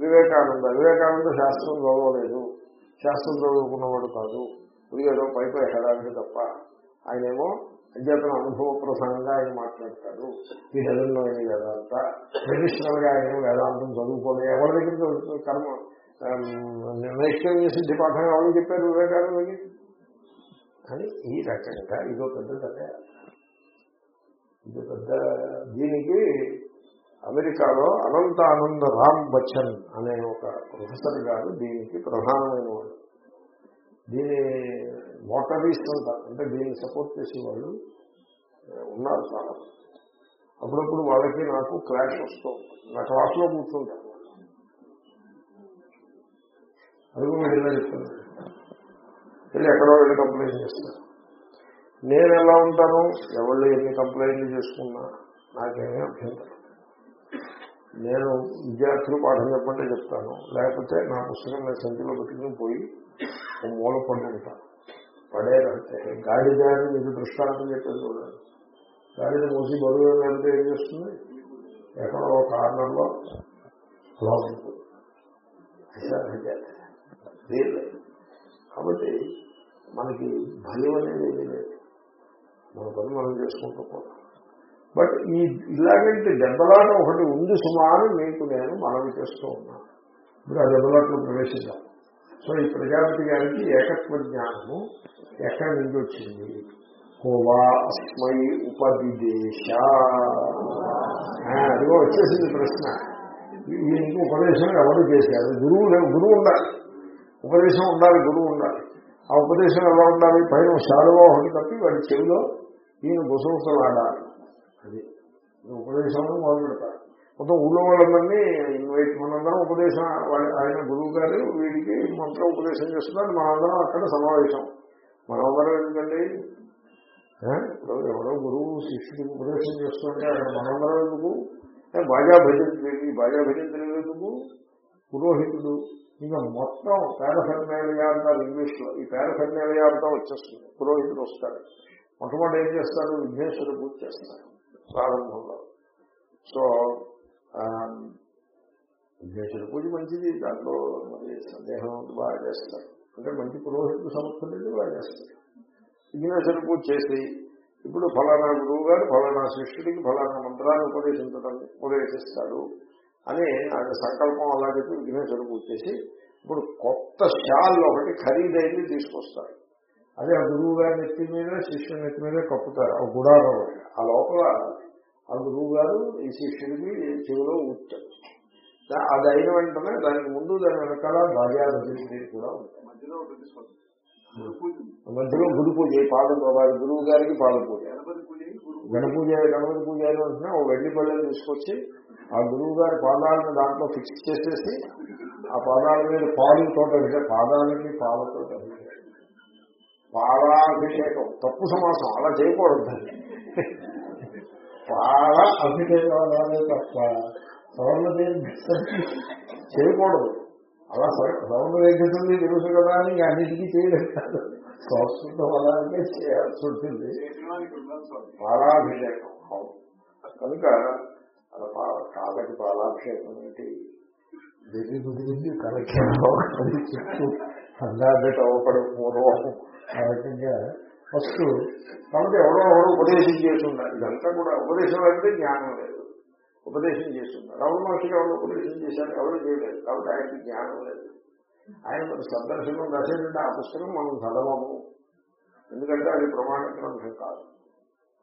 వివేకానంద. వివేకానంద శాస్త్రం చదవలేదు. శాస్త్రం చదువుకున్నవాడు కాదు. ఏదో పైపై పై తప్ప. ఆయనేమో అధ్యాపన అనుభవ ప్రసంగంగా ఆయన మాట్లాడతాడు. ఈ డజన్లో ఆయన వేదాంత. ట్రెడిషనల్గా ఆయన వేదాంతం చదువుకోలేదు ఎవరి దగ్గర చదువుతుంది కర్మ నైష్కర్య సిద్ధి పాఠం ఎవరు చెప్పారు వివేకానందకి? అని ఈ రకంగా ఇదో పెద్ద కథ. ఇదో పెద్ద దీనికి అమెరికాలో అనంత ఆనంద రామ్ బచ్చన్ అనే ఒక ప్రొఫెసర్ గారు దీనికి ప్రధానమైన వాడు దీని మోటరీస్ అంటారు అంటే దీన్ని సపోర్ట్ చేసే వాళ్ళు ఉన్నారు చాలా అప్పుడప్పుడు వాళ్ళకి నాకు క్లాష్ వస్తూ నా క్లాస్లో కూర్చుంటాను అడుగు వెళ్ళినా చెప్తాను వెళ్ళి ఎక్కడో వెళ్ళి కంప్లైంట్ చేస్తున్నారు నేను ఎలా ఉంటాను? ఎవళ్ళు ఎన్ని కంప్లైంట్లు చేసుకున్నా నాకేమీ అభ్యంతరం నేను విద్యార్థులు పాఠం చెప్పంటే చెప్తాను. లేకపోతే నా పుస్తకం నేను సంచిలో పెట్టుకుని పోయి ఓ మూల పడుకుంటాను పడేదంటే గాడిదాన్ని మీకు దృష్టాంతం చెప్పేది కూడా. గాడిద మూసి బరువు వెళ్తే ఏం చేస్తుంది? ఎక్కడో ఒక కార్నర్లో అలా ఉంటుంది కాబట్టి మనకి భయం అనేది ఏమీ లేదు. మన పని మనం చేసుకుంటూ పోతాం. బట్ ఈ ఇలాగంటే దెబ్బలాట ఒకటి ఉంది సుమారు మీకు నేను మనవి చేస్తూ ఉన్నాను ఇప్పుడు ఆ దెబ్బలాట్లో ప్రవేశిద్దాం. సో ఈ ప్రజాపతి గారికి ఏకత్వ జ్ఞానము ఎక్కడి నుంచి వచ్చింది? హోవా అస్మై ఉపదిదేశ. అదిగో వచ్చేసింది ప్రశ్న. ఈయనకి ఉపదేశం ఎవరు చేశారు? గురువు గురువు ఉండాలి. ఉపదేశం ఉండాలి గురువు ఉండాలి. ఆ ఉపదేశం ఎలా ఉండాలి? పైన శాలువా ఒకటి తప్పి వాడి చెవిలో ఈయన గుసగుసలాడాలి అది. ఉపదేశంలో మొదలు పెడతారు మొత్తం ఊళ్ళో వాళ్ళందరినీ ఇన్వైట్ మనందరం ఉపదేశం ఆయన గురువు గారు వీడికి మంత్రం ఉపదేశం చేస్తున్నారు. మనందరం అక్కడ సమావేశం. మనందరం ఎందుకండి ఎవరో గురువు శిష్యుడికి ఉపదేశం చేస్తుంటే అక్కడ మనందరం ఎందుకు? బాజా భజంత్రి బాజా భజంత్రి ఎందుకు? పురోహితుడు. ఇంకా మొత్తం పేరఫెర్మేలియా అంటారు ఇంగ్లీష్లో. ఈ పేరఫెర్మేలియా అంతా వచ్చేస్తుంది. పురోహితుడు వస్తాడు. మొట్టమొదటి ఏం చేస్తారు విఘ్నేశ్వరుడు పూజ చేస్తారు ప్రారంభంలో. సో విఘ్నేశ్వర పూజ మంచిది దాంట్లో మరి సందేహం బాగా చేస్తారు. అంటే మంచి పురోహితుడు సమర్థులు బాగా చేస్తారు. విఘ్నేశ్వర పూజ చేసి ఇప్పుడు ఫలానా గురువు గారు ఫలానా శిష్యుడికి ఫలానా మంత్రాన్ని ఉపదేశించడం ఉపదేశిస్తాడు అని ఆయన సంకల్పం అలాగే విఘ్నేశ్వర పూజ చేసి ఇప్పుడు కొత్త షాల్ ఒకటి ఖరీదైంది తీసుకొస్తాడు. అదే ఆ గురువు గారి నెత్తి మీద శిష్యుని నెత్తి మీద కప్పుతారు. ఆ గుడారం ఆ లోపల ఆ గురువు గారు ఈ శిష్యుడికి చెవిలో ఊచారు అది అయిన వెంటనే దానికి ముందు దాని వెనకాల భార్యాభజన కూడా ఉంటాయి మధ్యలో గురు పూజ. పాదం వారి గురువు గారికి పాద పూజ. గణపూజ గణపతి పూజ అయిన వెంటనే ఓ వెండి పళ్ళని తీసుకొచ్చి ఆ గురువు గారి పాదాలను దాంట్లో ఫిక్స్ చేసేసి ఆ పాదాల మీద పాలుతో పాదాలకి పాలతో పాలాభిషేకం. తప్పు సమాసం అలా చేయకూడదు. పాల అభిషేకం అలానే తప్ప సవర్ణ చేయకూడదు. అలా సవర్ణ దీర్ఘతుంది తెలుసు కదా అని అన్నిటికీ చేయలేదు. కాదు సంస్కృతం అలాగే చేయాల్సి ఉంటుంది. పాలాభిషేకం. కనుక అలా పాల కాళ్ళకి పాలాభిషేకం ఏంటి? వెర్రి గురించి కలెక్షన్ చెప్తూ సంగాబెట్ అవ్వకడం పూర్వం ఆ రకంగా ఫస్ట్ కాబట్టి ఎవరో ఎవరో ఉపదేశం చేస్తున్నారు ఇదంతా కూడా ఉపదేశం అయితే జ్ఞానం లేదు. ఉపదేశం చేస్తున్నారు రావుల మహర్షికి ఎవరు ఉపదేశం చేశారు? ఎవరు చేయలేదు. కాబట్టి ఆయనకి జ్ఞానం లేదు. ఆయన మన సందర్శనం రాసేటంటే ఆ పుస్తకం మనం చదవము. ఎందుకంటే అది ప్రమాణ గ్రంథం కాదు.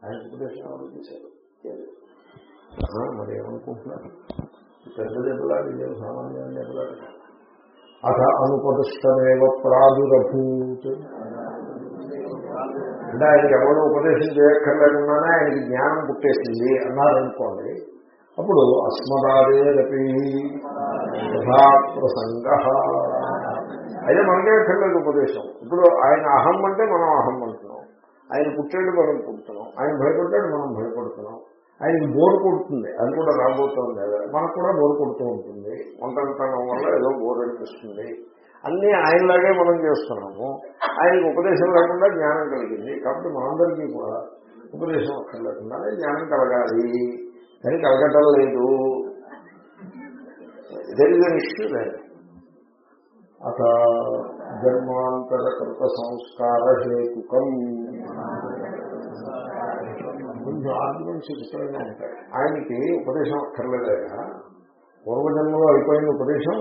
ఆయన ఉపదేశం ఎవరు చేశారు? మరి ఏమనుకుంటున్నారు? పెద్ద దెబ్బలా విజయం సామాన్య దెబ్బలా. అథ అనుపదిష్టమేవ ప్రాదురభూత్. అంటే ఆయనకి ఎవరు ఉపదేశం చేయక్కర్లేకుండానే ఆయనకి జ్ఞానం పుట్టేసింది అన్నారనుకోండి అప్పుడు అస్మదాదేరపి ప్రసంగ. అయితే మనకే అక్కర్లేదు ఉపదేశం. ఇప్పుడు ఆయన అహం అంటే మనం అహం అంటున్నాం. ఆయన పుట్టాడు మనం పుట్టుతున్నాం ఆయన భయపడ్డాడు మనం భయపడుతున్నాం. ఆయనకి బోరు కొడుతుంది. అది కూడా రాబోతుంది. మనకు కూడా బోరు కొడుతూ ఉంటుంది. ఒంటరితనం వల్ల ఏదో బోరు అనిపిస్తుంది. అన్నీ ఆయనలాగే మనం చేస్తున్నాము. ఆయనకి ఉపదేశం లేకుండా జ్ఞానం కలిగింది. కాబట్టి మనందరికీ కూడా ఉపదేశం అక్కర్లేకుండానే జ్ఞానం కలగాలి. కానీ కలగటం లేదు. దెర్ ఇష్యూ లేదు అత జన్మాంతరకృత సంస్కార హేతుకం. కొంచెం ఆర్గ్యుమెంట్స్ ఇష్టంగా ఉంటాయి. ఆయనకి ఉపదేశం అక్కర్లేదా పూర్వజన్మలో అయిపోయిన ఉపదేశం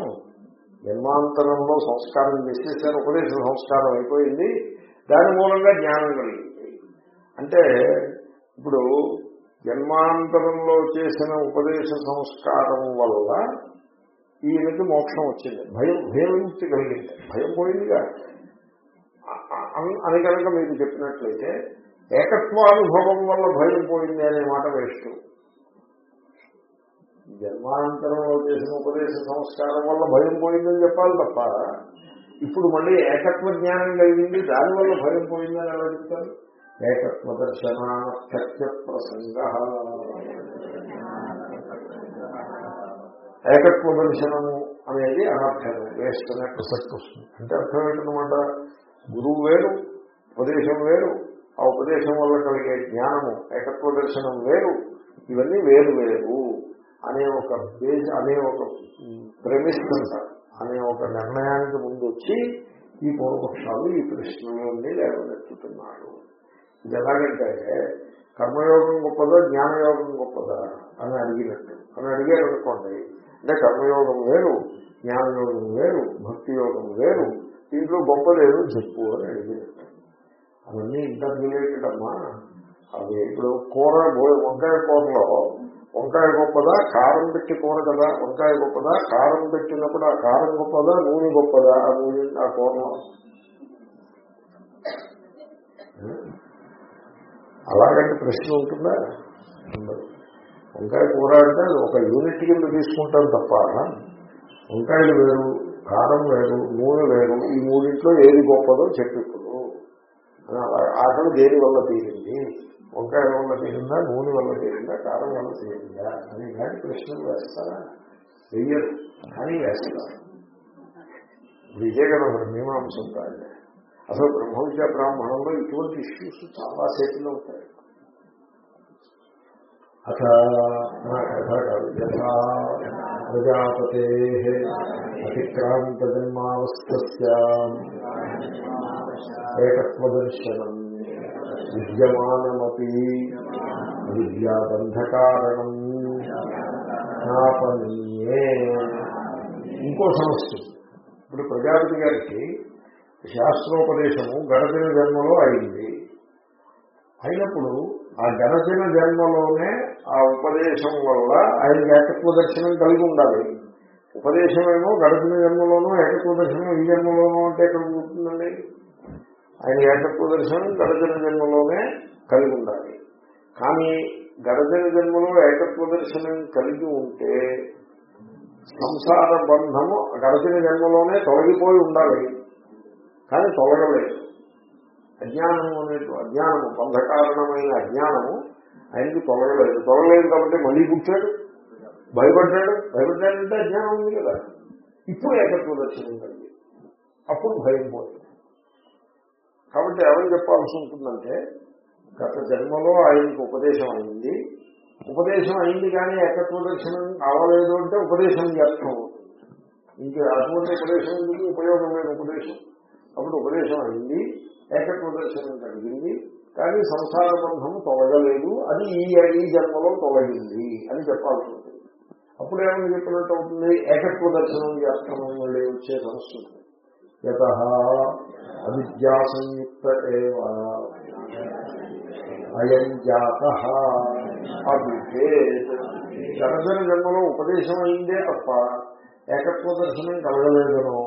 జన్మాంతరంలో సంస్కారం చేసేసారు ఉపదేశ సంస్కారం అయిపోయింది. దాని మూలంగా జ్ఞానం కలిగింది. అంటే ఇప్పుడు జన్మాంతరంలో చేసిన ఉపదేశ సంస్కారం వల్ల ఈయనకి మోక్షం వచ్చింది. భయం భయముక్తి కలిగింది. భయం పోయిందిగా. అని కనుక మీరు చెప్పినట్లయితే ఏకత్వానుభవం వల్ల భయం పోయింది అనే మాట వేస్ట్. జన్మాంతరంలో చేసిన ఉపదేశ సంస్కారం వల్ల భయం పోయిందని చెప్పాలి తప్ప ఇప్పుడు మళ్ళీ ఏకత్వ జ్ఞానం కలిగింది దానివల్ల భయం పోయిందని ఎలా చెప్తారు? ఏకత్వ దర్శనార్థ్య ప్రసంగ. ఏకత్వ దర్శనము అనేది అనర్థము వేస్ట్ అనే ప్రసక్తి వస్తుంది. అంటే అర్థం ఏంటనమాట గురువు వేరు ఉపదేశం వేరు ఆ ఉపదేశం వల్ల కలిగే జ్ఞానము ఏకత్వ దర్శనం వేరు ఇవన్నీ వేరు వేరు. అనే ఒక పేజ్ అనే ఒక ప్రెమిస్ అంటారు. అనే ఒక నిర్ణయానికి ముందు వచ్చి ఈ పూర్వపక్షాలు ఈ ప్రశ్నలన్నీ లేవనెత్తుతున్నారు. ఇది ఎలాగంటే కర్మయోగం గొప్పదా జ్ఞానయోగం గొప్పదా అని అడిగినట్టు. అని అడిగారు అనుకోండి అంటే కర్మయోగం వేరు జ్ఞానయోగం వేరు భక్తి యోగం వేరు దీంట్లో గొప్ప లేదు చెప్పు అని అడిగినట్టు. అవన్నీ ఇంటర్మీడియట్ అమ్మా. అవి ఇప్పుడు కూర వంకాయ కూరలో వంకాయ గొప్పదా కారం పెట్టి కూర కదా వంకాయ గొప్పదా కారం పెట్టినప్పుడు ఆ కారం గొప్పదా నూనె గొప్పదా ఆ నూనె ఆ కూరలో అలాగంటే ప్రశ్న ఉంటుందా? ఉండదు. వంకాయ కూర అంటే ఒక యూనిట్ కింద తీసుకుంటాం తప్ప వంకాయలు వేరు కారం వేరు నూనె వేరు ఈ మూడింట్లో ఏది గొప్పదో చెప్పిప్పుడు అలా దేని వల్ల తీరింది? వంకాయ వల్ల తీరిందా నూనె వల్ల తీరిందా కారం వల్ల తీరిందా అని కానీ ప్రశ్నలు వేస్తారా? వెయ్యరు కానీ వేస్తారు. ఇప్పుడు ఇదే కదా మరి మీమాంసం కాదు అసలు బ్రహ్మ విద్యా బ్రాహ్మణంలో ఇటువంటి ఇష్యూస్ చాలా సేపులో ఉంటాయి. అథ ప్రజాపతే అతిక్రాంత జన్మావస్థ ఏకత్వ దర్శనం విద్యమానమీ విద్యాబంధకారణం ఇంకో సమస్య. ఇప్పుడు ప్రజాపతి గారికి శాస్త్రోపదేశము గడచిన జన్మలో అయింది. అయినప్పుడు ఆ గడచిన జన్మలోనే ఆ ఉపదేశం వల్ల ఆయన ఏకత్వ దర్శనం కలిగి ఉండాలి. ఉపదేశమేమో గడచిన జన్మలోనూ ఏకత్వ దర్శనం ఈ జన్మలోనూ అంటే ఎక్కడ ఉంటుందండి? ఆయన ఏకత్వ దర్శనం గడచిన జన్మలోనే కలిగి ఉండాలి కానీ గడచిన జన్మలో ఏకత్వ దర్శనం కలిగి ఉంటే సంసార బంధము గడచిన జన్మలోనే తొలగిపోయి ఉండాలి. కానీ తొలగలేదు. అజ్ఞానము అనేది అజ్ఞానము బంధకారణమైన అజ్ఞానము ఆయనకి తొలగలేదు. తొలగలేదు కాబట్టి మళ్ళీ పుట్టాడు. భయపడ్డాడు. భయపడ్డాడంటే అజ్ఞానం ఉంది కదా. ఇప్పుడు ఏకత్వ దర్శనం కలిగి అప్పుడు భయం పోతుంది. కాబట్టి ఏమని చెప్పాల్సి ఉంటుందంటే గత జన్మలో ఆయనకు ఉపదేశం అయింది. ఉపదేశం అయింది కానీ ఏకత్వ దర్శనం కావలేదు అంటే ఉపదేశం వ్యర్థం. ఇంకా అటువంటి ఉపదేశం ఎందుకు? ఉపయోగం లేని ఉపదేశం. అప్పుడు ఉపదేశం అయింది ఏకత్వ దర్శనం కలిగింది కానీ సంసార బంధము తొలగలేదు. అది ఈ ఈ జన్మలో తొలగింది అని చెప్పాల్సి ఉంటుంది. అప్పుడు ఏమని చెప్పినట్టు అవుతుంది? ఏకత్వ దర్శనం వ్యర్థం మళ్ళీ వచ్చే సమస్య ఉంటుంది. యత అవిద్యా సంయుక్త అయం జాత అవిద్యేత్ జన్మలో ఉపదేశం అయిందే తప్ప ఏకత్వ దర్శనం కలగలేదనో.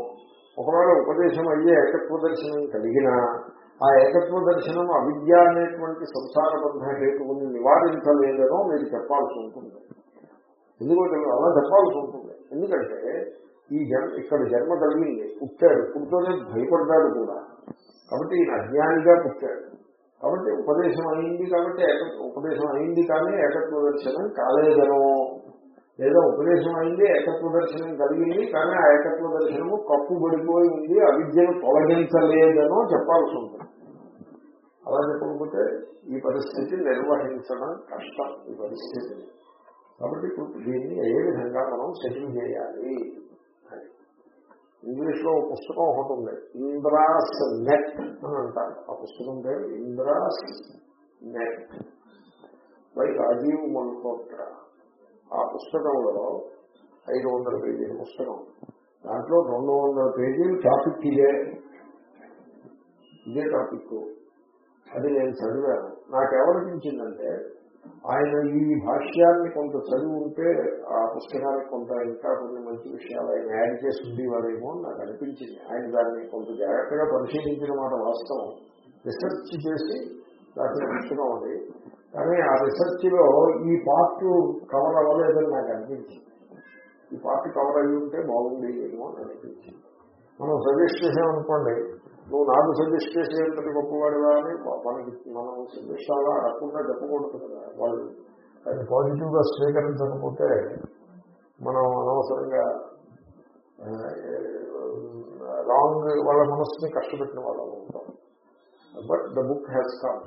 ఒకవేళ ఉపదేశం అయ్యే ఏకత్వ దర్శనం కలిగినా ఆ ఏకత్వ దర్శనం అవిద్య అనేటువంటి సంసార బంధ హేతువుని నివారించలేదనో మీరు చెప్పాల్సి ఉంటుంది. ఎందుకంటే అలా చెప్పాల్సి ఉంటుంది. ఎందుకంటే ఈ జన్మ ఇక్కడ జన్మ కలిగింది పుట్టాడు. పుట్టుతోనే భయపడ్డాడు కూడా. కాబట్టి ఈయన అజ్ఞానిగా పుట్టాడు. కాబట్టి ఉపదేశం అయింది కాబట్టి ఉపదేశం అయింది కానీ ఏకత్వ దర్శనం కాలేదనో. లేదా ఉపదేశం అయింది ఏకత్వ దర్శనం కలిగింది కానీ ఆ ఏకత్వ దర్శనము కప్పుబడిపోయి ఉంది అవిద్యను తొలగించలేదనో చెప్పాల్సి ఉంటుంది. అలా చెప్పకపోతే ఈ పరిస్థితి నిర్వహించడం కష్టం. ఈ పరిస్థితి కాబట్టి ఇప్పుడు దీన్ని ఏ విధంగా మనం సెటిల్ చేయాలి? ఇంగ్లీష్లో పుస్తకం ఒకటి ఉంది. ఇంద్రాస్ నెట్ అని అంటారు. ఆ పుస్తకం పేరు ఇంద్రాస్ నెట్ బై రాజీవ్ మల్హోత్రా. ఆ పుస్తకంలో ఐదు వందల పేజీల పుస్తకం. దాంట్లో రెండు వందల పేజీలు టాపిక్ ఇదే. ఇదే టాపిక్. అది నేను చదివాను. నాకెవరనిపించిందంటే ఆయన ఈ భాష్యాన్ని కొంత చదివి ఉంటే ఆ పుస్తకానికి కొంత ఇంకా కొన్ని మంచి విషయాలు ఆయన యాడ్ చేసి ఉండేవారేమో నాకు అనిపించింది. ఆయన దాన్ని కొంత జాగ్రత్తగా పరిశీలించిన మాట వాస్తవం. రీసెర్చ్ చేసి రాసిన పుస్తకం అది కానీ ఆ రీసెర్చ్లో ఈ పార్ట్ కవర్ అవ్వలేదని నాకు అనిపించింది. ఈ పార్ట్ కవర్ అయ్యి ఉంటే బాగుంది ఏమో అని అనిపించింది. మనం సజెస్ట్ చేసామనుకోండి నువ్వు నాకు సజెస్ట్ చేసే ఎంతటి గొప్పవాడివా అని మనకి మనం సజెస్ట్ అలా అడగకుండా చెప్పకూడదు కదా వాళ్ళు. అది పాజిటివ్గా స్వీకరించకపోతే మనం అనవసరంగా రాంగ్ వాళ్ళ మనస్సుని కష్టపెట్టిన వాళ్ళం ఉంటాం. But the book has come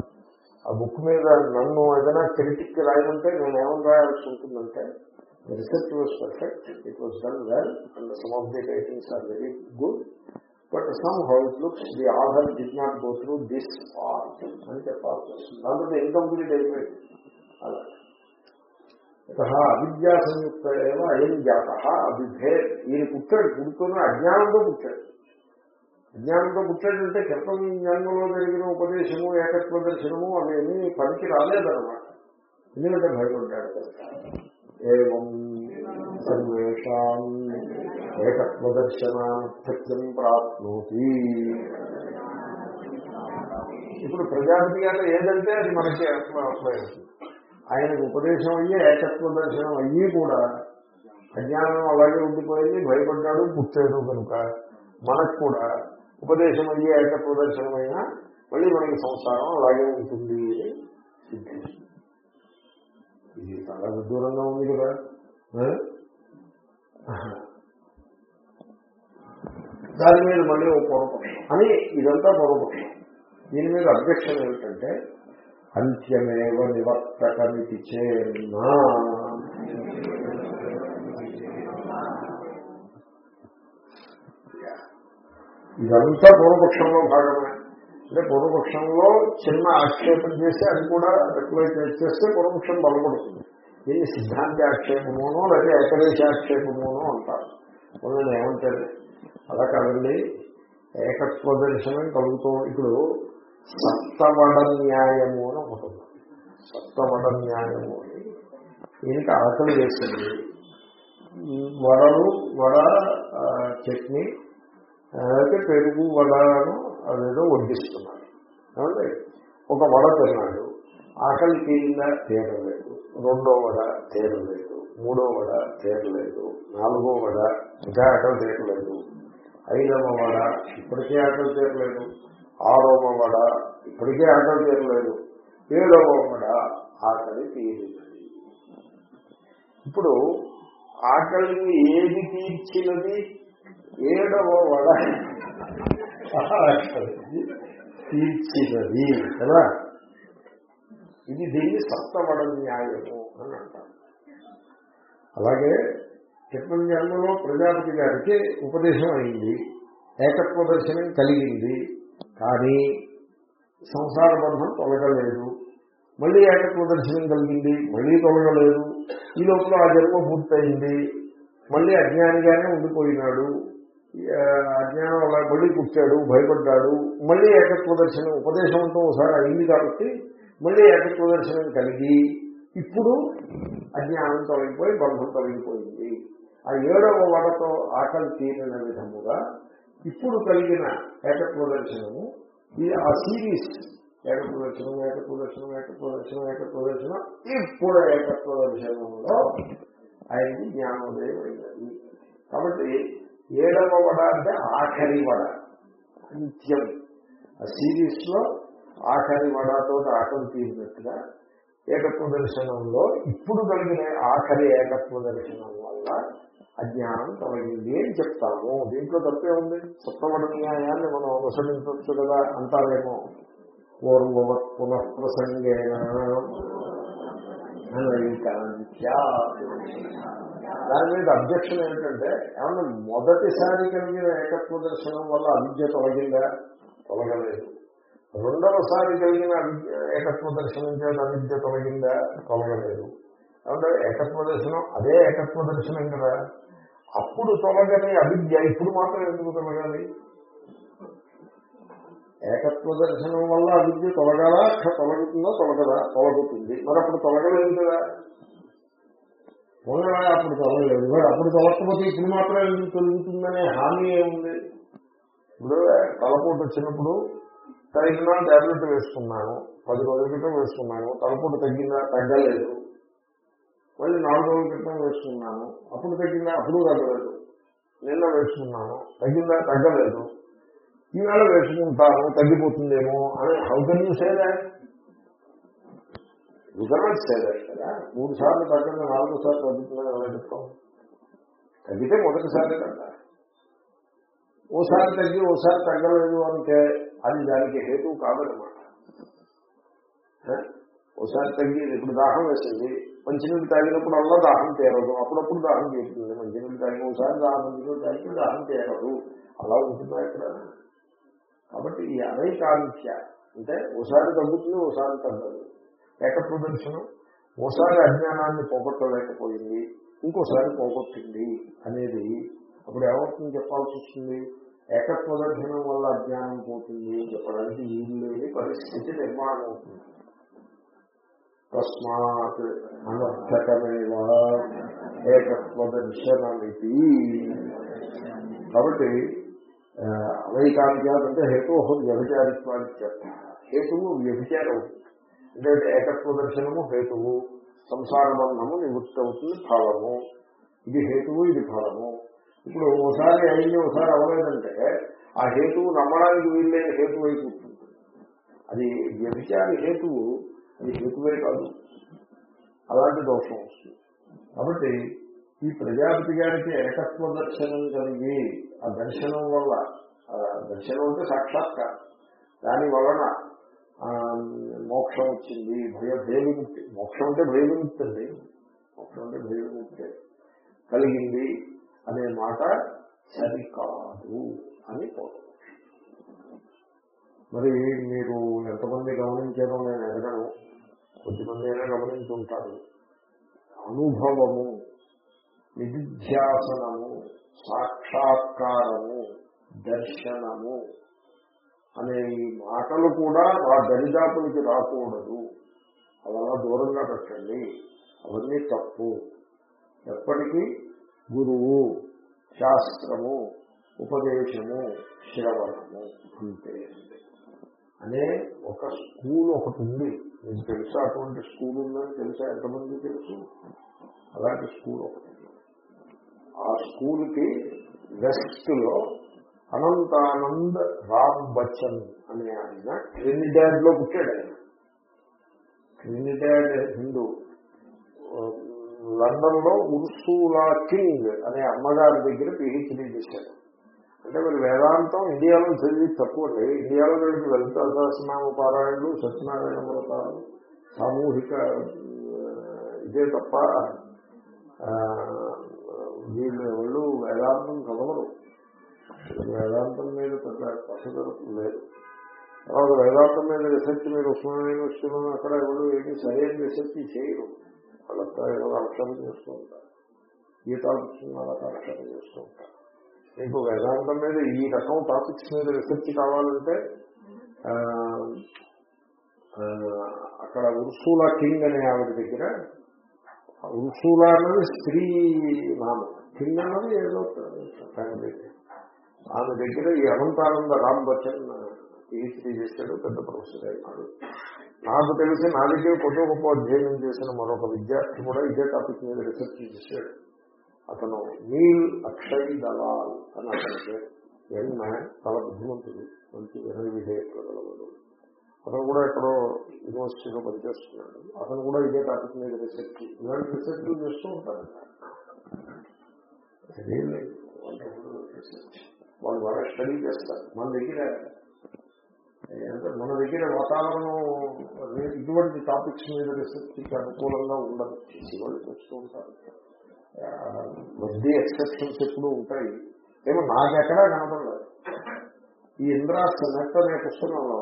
ఆ బుక్ మీద నన్ను ఏదైనా క్రిటిక్ రాయమంటే నేను ఏమని రాయాల్సి ఉంటుందంటే receipt was perfect it was done well and some of the writings are very good but somehow it looks the author did not go through this part అని చెప్పాల్సి వస్తుంది దాంట్లో ఇన్కంప్లీట్ అయిపోయింది అలా అవిద్యా సంయుక్త ఏమో అయం జాత అభిభే ఈయన పుట్టాడు పుడుతున్న అజ్ఞానంతో పుట్టాడు అజ్ఞానంతో పుట్టాడంటే క్రితం జన్మలో జరిగిన ఉపదేశము ఏకత్వ దర్శనము అవేమీ పనికి రాలేదన్నమాట ఎందుకంటే భయపడ్డాడు కనుక ఏం సర్వేషాం ఏకత్వదర్శనార్థ్యం ప్రాప్నోతి. ఇప్పుడు ప్రజాపతి గారు ఏదంటే అది మనకి అప్లై అవుతుంది. ఆయనకు ఉపదేశం అయ్యి ఏకత్వ దర్శనం అయ్యి కూడా అజ్ఞానం అలాగే ఉండిపోయింది భయపడ్డాడు పుట్టాడు కనుక మనకు కూడా ఉపదేశం అయ్యి ఏకత్వ దర్శనం అయినా మళ్ళీ మనకి సంసారం అలాగే ఉంటుంది ఇది చాలా విదూరంగా ఉంది కదా దాని మీద మళ్ళీ ఓ పూర్వపక్షం అని ఇదంతా పూర్వపక్షం దీని మీద అబ్జెక్షన్ ఏమిటంటే అంత్యమేవ నివర్తకమితి చేన్నా. ఇదంతా పూర్వపక్షంలో భాగమే. అంటే పూర్వపక్షంలో చిన్న ఆక్షేపం చేసి అది కూడా రిప్లై చేస్తే పూర్వపక్షం బలపడుతుంది. దీన్ని సిద్ధాంతి ఆక్షేపమునో లేకపోతే ఏకదేశ ఆక్షేపమునో అంటారు ఏమంటారు అలా కాదండి. ఏకత్వ దర్శనం కలుగుతూ ఇప్పుడు సప్తవడ న్యాయము అని ఒకటి సప్తవడ న్యాయము అని. దీనికి ఆకలి వేసింది వడలు వడ చట్నీ అయితే పెరుగు వడను అదేదో వడ్డిస్తున్నారు. ఏమండి? ఒక వడ తిన్నాడు. ఆకలి తీరిందా తీరలేదు. రెండో వడ తీరలేదు. మూడో వడ తీరలేదు నాలుగో వడ ఇంకా ఆకలి తీరలేదు ఐదవ వడ ఇప్పటికే ఆటలు తీరలేదు ఆరవ వడ ఇప్పటికే ఆటలు తీరలేదు ఏడవ వడ ఆకలి తీరినది. ఇప్పుడు ఆకలిని ఏది తీర్చినది? ఏడవ వడ తీర్చినది కదా? ఇది దీన్ని సప్తవడ న్యాయము అని అంటారు. అలాగే చెప్పిన జన్మలో ప్రజాపతి గారికి ఉపదేశం అయింది ఏకత్వ దర్శనం కలిగింది కానీ సంసార బంధం తొలగలేదు మళ్ళీ ఏకత్వ దర్శనం కలిగింది మళ్ళీ తొలగలేదు ఈ లోపల ఆ జన్మ పూర్తయింది మళ్ళీ అజ్ఞానిగానే ఉండిపోయినాడు అజ్ఞానం అలా మళ్ళీ పుట్టాడు భయపడ్డాడు మళ్ళీ ఏకత్వ దర్శనం ఉపదేశంతో ఒకసారి అయింది కాబట్టి మళ్ళీ ఏకత్వ దర్శనం కలిగి ఇప్పుడు అజ్ఞానం తొలగిపోయి బంధం తొలగిపోయింది. ఆ ఏడవ వడతో ఆకలి తీరిన విధముగా ఇప్పుడు కలిగిన ఏక ప్రదర్శనము ఈ ఆ సిరీస్ ఏక ప్రదర్శనం ఏక ప్రదర్శనం ఏక ప్రదర్శనం ఏక ప్రదర్శనం ఇప్పుడు ఏక ప్రదర్శనంలో ఆయనకి జ్ఞానోదయమైనది కాబట్టి ఏడవ వడ అంటే ఆఖరి వడ అంత్యం. ఆ సిరీస్లో ఆఖరి వడతో ఆకలి తీరినట్టుగా ఏకత్వ దర్శనంలో ఇప్పుడు కలిగిన ఆఖరి ఏకత్వ దర్శనం వల్ల అజ్ఞానం తొలగింది అని చెప్తాము. దీంట్లో తప్పే ఉంది. సప్తమణ న్యాయాన్ని మనం అనుసరించవచ్చు కదా అంటారేమో. పూర్వవత్ పునఃప్రసంగేన దాని మీద అబ్జెక్షన్ ఏంటంటే ఏమన్నా మొదటిసారి కలిగిన ఏకత్వ దర్శనం వల్ల అవిద్య తొలగిందా? తొలగలేదు. రెండవసారి కలిగిన అవిద్య ఏకత్వ దర్శనం చేత అవిద్య తొలగిందా? తొలగలేదు. అంటే ఏకత్వ దర్శనం అదే ఏకత్వ దర్శనం కదా. అప్పుడు తొలగని అవిద్య ఇప్పుడు మాత్రం ఎందుకు తొలగాలి? ఏకత్వ దర్శనం వల్ల అవిద్య తొలగాలా? తొలగుతుందో? తొలగదా? తొలగుతుంది. మరి అప్పుడు తొలగలేదు కదా. పోగా అప్పుడు తొలగలేదు. మరి అప్పుడు తొలగకపోతే ఇప్పుడు మాత్రం ఎందుకు తొలుగుతుందనే హామీ ఏముంది? ఇప్పుడు తలపోటు వచ్చినప్పుడు తగిన ట్యాబ్లెట్ వేసుకున్నాను. పది రోజుల క్రితం వేసుకున్నాను. తలపోటు తగ్గిందా? తగ్గలేదు. మళ్ళీ నాలుగు రోజుల క్రితం వేసుకున్నాను. అప్పుడు తగ్గిందా? అప్పుడు తగ్గలేదు. నిన్న వేసుకున్నాను. తగ్గిందా? తగ్గలేదు. ఈవేళ వేసుకుంటాను. తగ్గిపోతుందేమో అని హౌకన్యూ సేదా రిజర్వేట్ సేదా కదా? మూడు సార్లు తగ్గదు నాలుగో సార్లు తగ్గుతుందని ఎలా చెప్తాం తగ్గితే మొదటిసారి కదా ఓసారి తగ్గి ఓసారి తగ్గలేదు అంటే అది దానికి హేతు కాదనమాట. ఒకసారి తగ్గి ఇప్పుడు దాహం వేసింది. మంచినీళ్ళు తాగినప్పుడు అలా దాహం తీరదు. అప్పుడప్పుడు దాహం తీరుతుంది. మంచినీళ్ళు తాగి ఒకసారి దాహం మంచినీళ్ళు తాగి దాహం తీరదు. అలా ఉంటుందా ఇక్కడ? కాబట్టి ఈ అనైకాంక్ష అంటే ఓసారి తగ్గుతుంది ఓసారి తగ్గదు. ఏక ప్రదర్శనం ఓసారి అజ్ఞానాన్ని పోగొట్టలేకపోయింది ఇంకోసారి పోగొట్టింది అనేది అప్పుడు ఏమవుతుంది చెప్పాల్సి వస్తుంది? ఏకత్వదర్శనం వల్ల అజ్ఞానం పోతుంది అని చెప్పడానికి ఏం లేని పరిస్థితి నిర్మాణం అవుతుంది. తస్మాత్ అనర్థకమేవా ఏకత్వ దర్శనమితి కాబట్టి అవైకాంత్యాలు అంటే హేతు వ్యభిచారిత్వానికి చెప్త. హేతువు వ్యభిచారం. అంటే ఏకత్వ దర్శనము హేతువు. సంసార బంధము నివృత్తి అవుతుంది ఫలము. ఇది హేతువు ఇది ఫలము. ఇప్పుడు ఓసారి అయింది ఒకసారి అవ్వలేదంటే ఆ హేతువు నమ్మడానికి వీల్లేని హేతువు అయి కూర్చుంటుంది అది వ్యభిచారి హేతువు అది హేతువే కాదు. అలాంటి దోషం వస్తుంది. కాబట్టి ఈ ప్రజాపతి గారికి ఏకత్వ దర్శనం కలిగి ఆ దర్శనం వల్ల దర్శనం అంటే సాక్షాత్కారం. దాని వలన మోక్షం వచ్చింది భయ భయవిముక్తి. మోక్షం అంటే భయవిముక్తి అండి. మోక్షం అంటే భయవిముక్తి కలిగింది. అనే మాట సరికాదు అని పోతుంది మరి మీరు ఎంతమంది గమనించారో నేను ఎదగను. కొద్దిమంది అయినా గమనించుంటారు. అనుభవము నిధిధ్యాసనము సాక్షాత్కారము దర్శనము అనే ఈ మాటలు కూడా ఆ దరిదాపులకి రాకూడదు. అవలా దూరంగా పెట్టండి. అవన్నీ తప్పు. ఎప్పటికీ గురువు శాస్త్రము ఉపదేశము శ్రవణము అంతే అనే ఒక స్కూల్ ఒకటి ఉంది. మీకు తెలుసా అటువంటి స్కూల్ ఉందని తెలుసా? ఎంతమంది తెలుసు? అలాంటి స్కూల్ ఒకటి ఆ స్కూల్కి వెస్ట్లో అనంతానంద్ రామ్ బచ్చన్ అనే ఆయన ట్రినిడాడ్లో పుట్టాడు ఆయన. ట్రినిడాడ్ హిందూ లండన్లో ఉర్సూలా కింగ్ అనే అమ్మగారి దగ్గర పిహెచ్డీ చేశాడు అంటే మీరు వేదాంతం ఇండియాలో చదివి తక్కువ ఇండియాలో వీళ్ళకి లలిత సహస్రనామ పారాయణలు సత్యనారాయణ వ్రతాలు సామూహిక ఇదే తప్ప వీళ్ళు ఎవరు వేదాంతం చదవరు వేదాంతం మీద పెద్ద పసదరు లేదు. తర్వాత వేదాంతం మీద రీసెర్చ్ మీరు ఉస్మానియా యూనివర్సిటీలో అక్కడ ఎవరు ఏమి సరైన రీసెర్చ్ చేయరు. వాళ్ళంతా ఏదో అక్షరం చేస్తూ ఉంటారు. గీతాలు పుస్తకాలు అక్షరం చేస్తూ ఉంటారు. మీకు వేదాంతం మీద ఈ రకం టాపిక్స్ మీద రీసెర్చ్ కావాలంటే అక్కడ ఉర్సూలా కింగ్ అనే ఆవిడ దగ్గర ఉర్సూలా అన్నది స్త్రీ నామం. కింగ్ అన్నది ఏదో ఫ్యామిలీ ఆమె దగ్గర ఈ అనంతానంద రామ్ బచ్చన్ పిహెచ్డీ చేశాడు పెద్ద ప్రొఫెసర్ అయినాడు. నాకు తెలిసి నా దగ్గర కొత్త గొప్ప అధ్యయనం చేసిన మరొక విద్యార్థి కూడా ఇదే టాపిక్ మీద రీసెర్చ్ చేశాడు. అతను నీల్ అక్షయ్ దళాల్ అని అతనికి యంగ్ మ్యాన్ చాలా బుద్ధిమంతుడు మంచి వినయ విధేయతలు అతను కూడా ఎక్కడో యూనివర్సిటీలో పనిచేస్తున్నాడు. అతను కూడా ఇదే టాపిక్ మీద రీసెర్చ్ ఇలాంటి రీసెర్చ్లు చేస్తూ ఉంటారు వాళ్ళు బాగా స్టడీ చేస్తారు. మన దగ్గర మన దగ్గర వాతావరణం ఇటువంటి టాపిక్స్ మీద రీసెర్చ్కి అనుకూలంగా ఉండదు. ఇటువంటి వాళ్ళు చూస్తూ ఉంటారు. వద్దీ ఎక్సెప్షన్స్ ఎప్పుడూ ఉంటాయి. ఏమో నాకెక్కడా కనపడలేదు. ఈ ఇంద్రాస్ నెట్ అనే పుస్తకంలో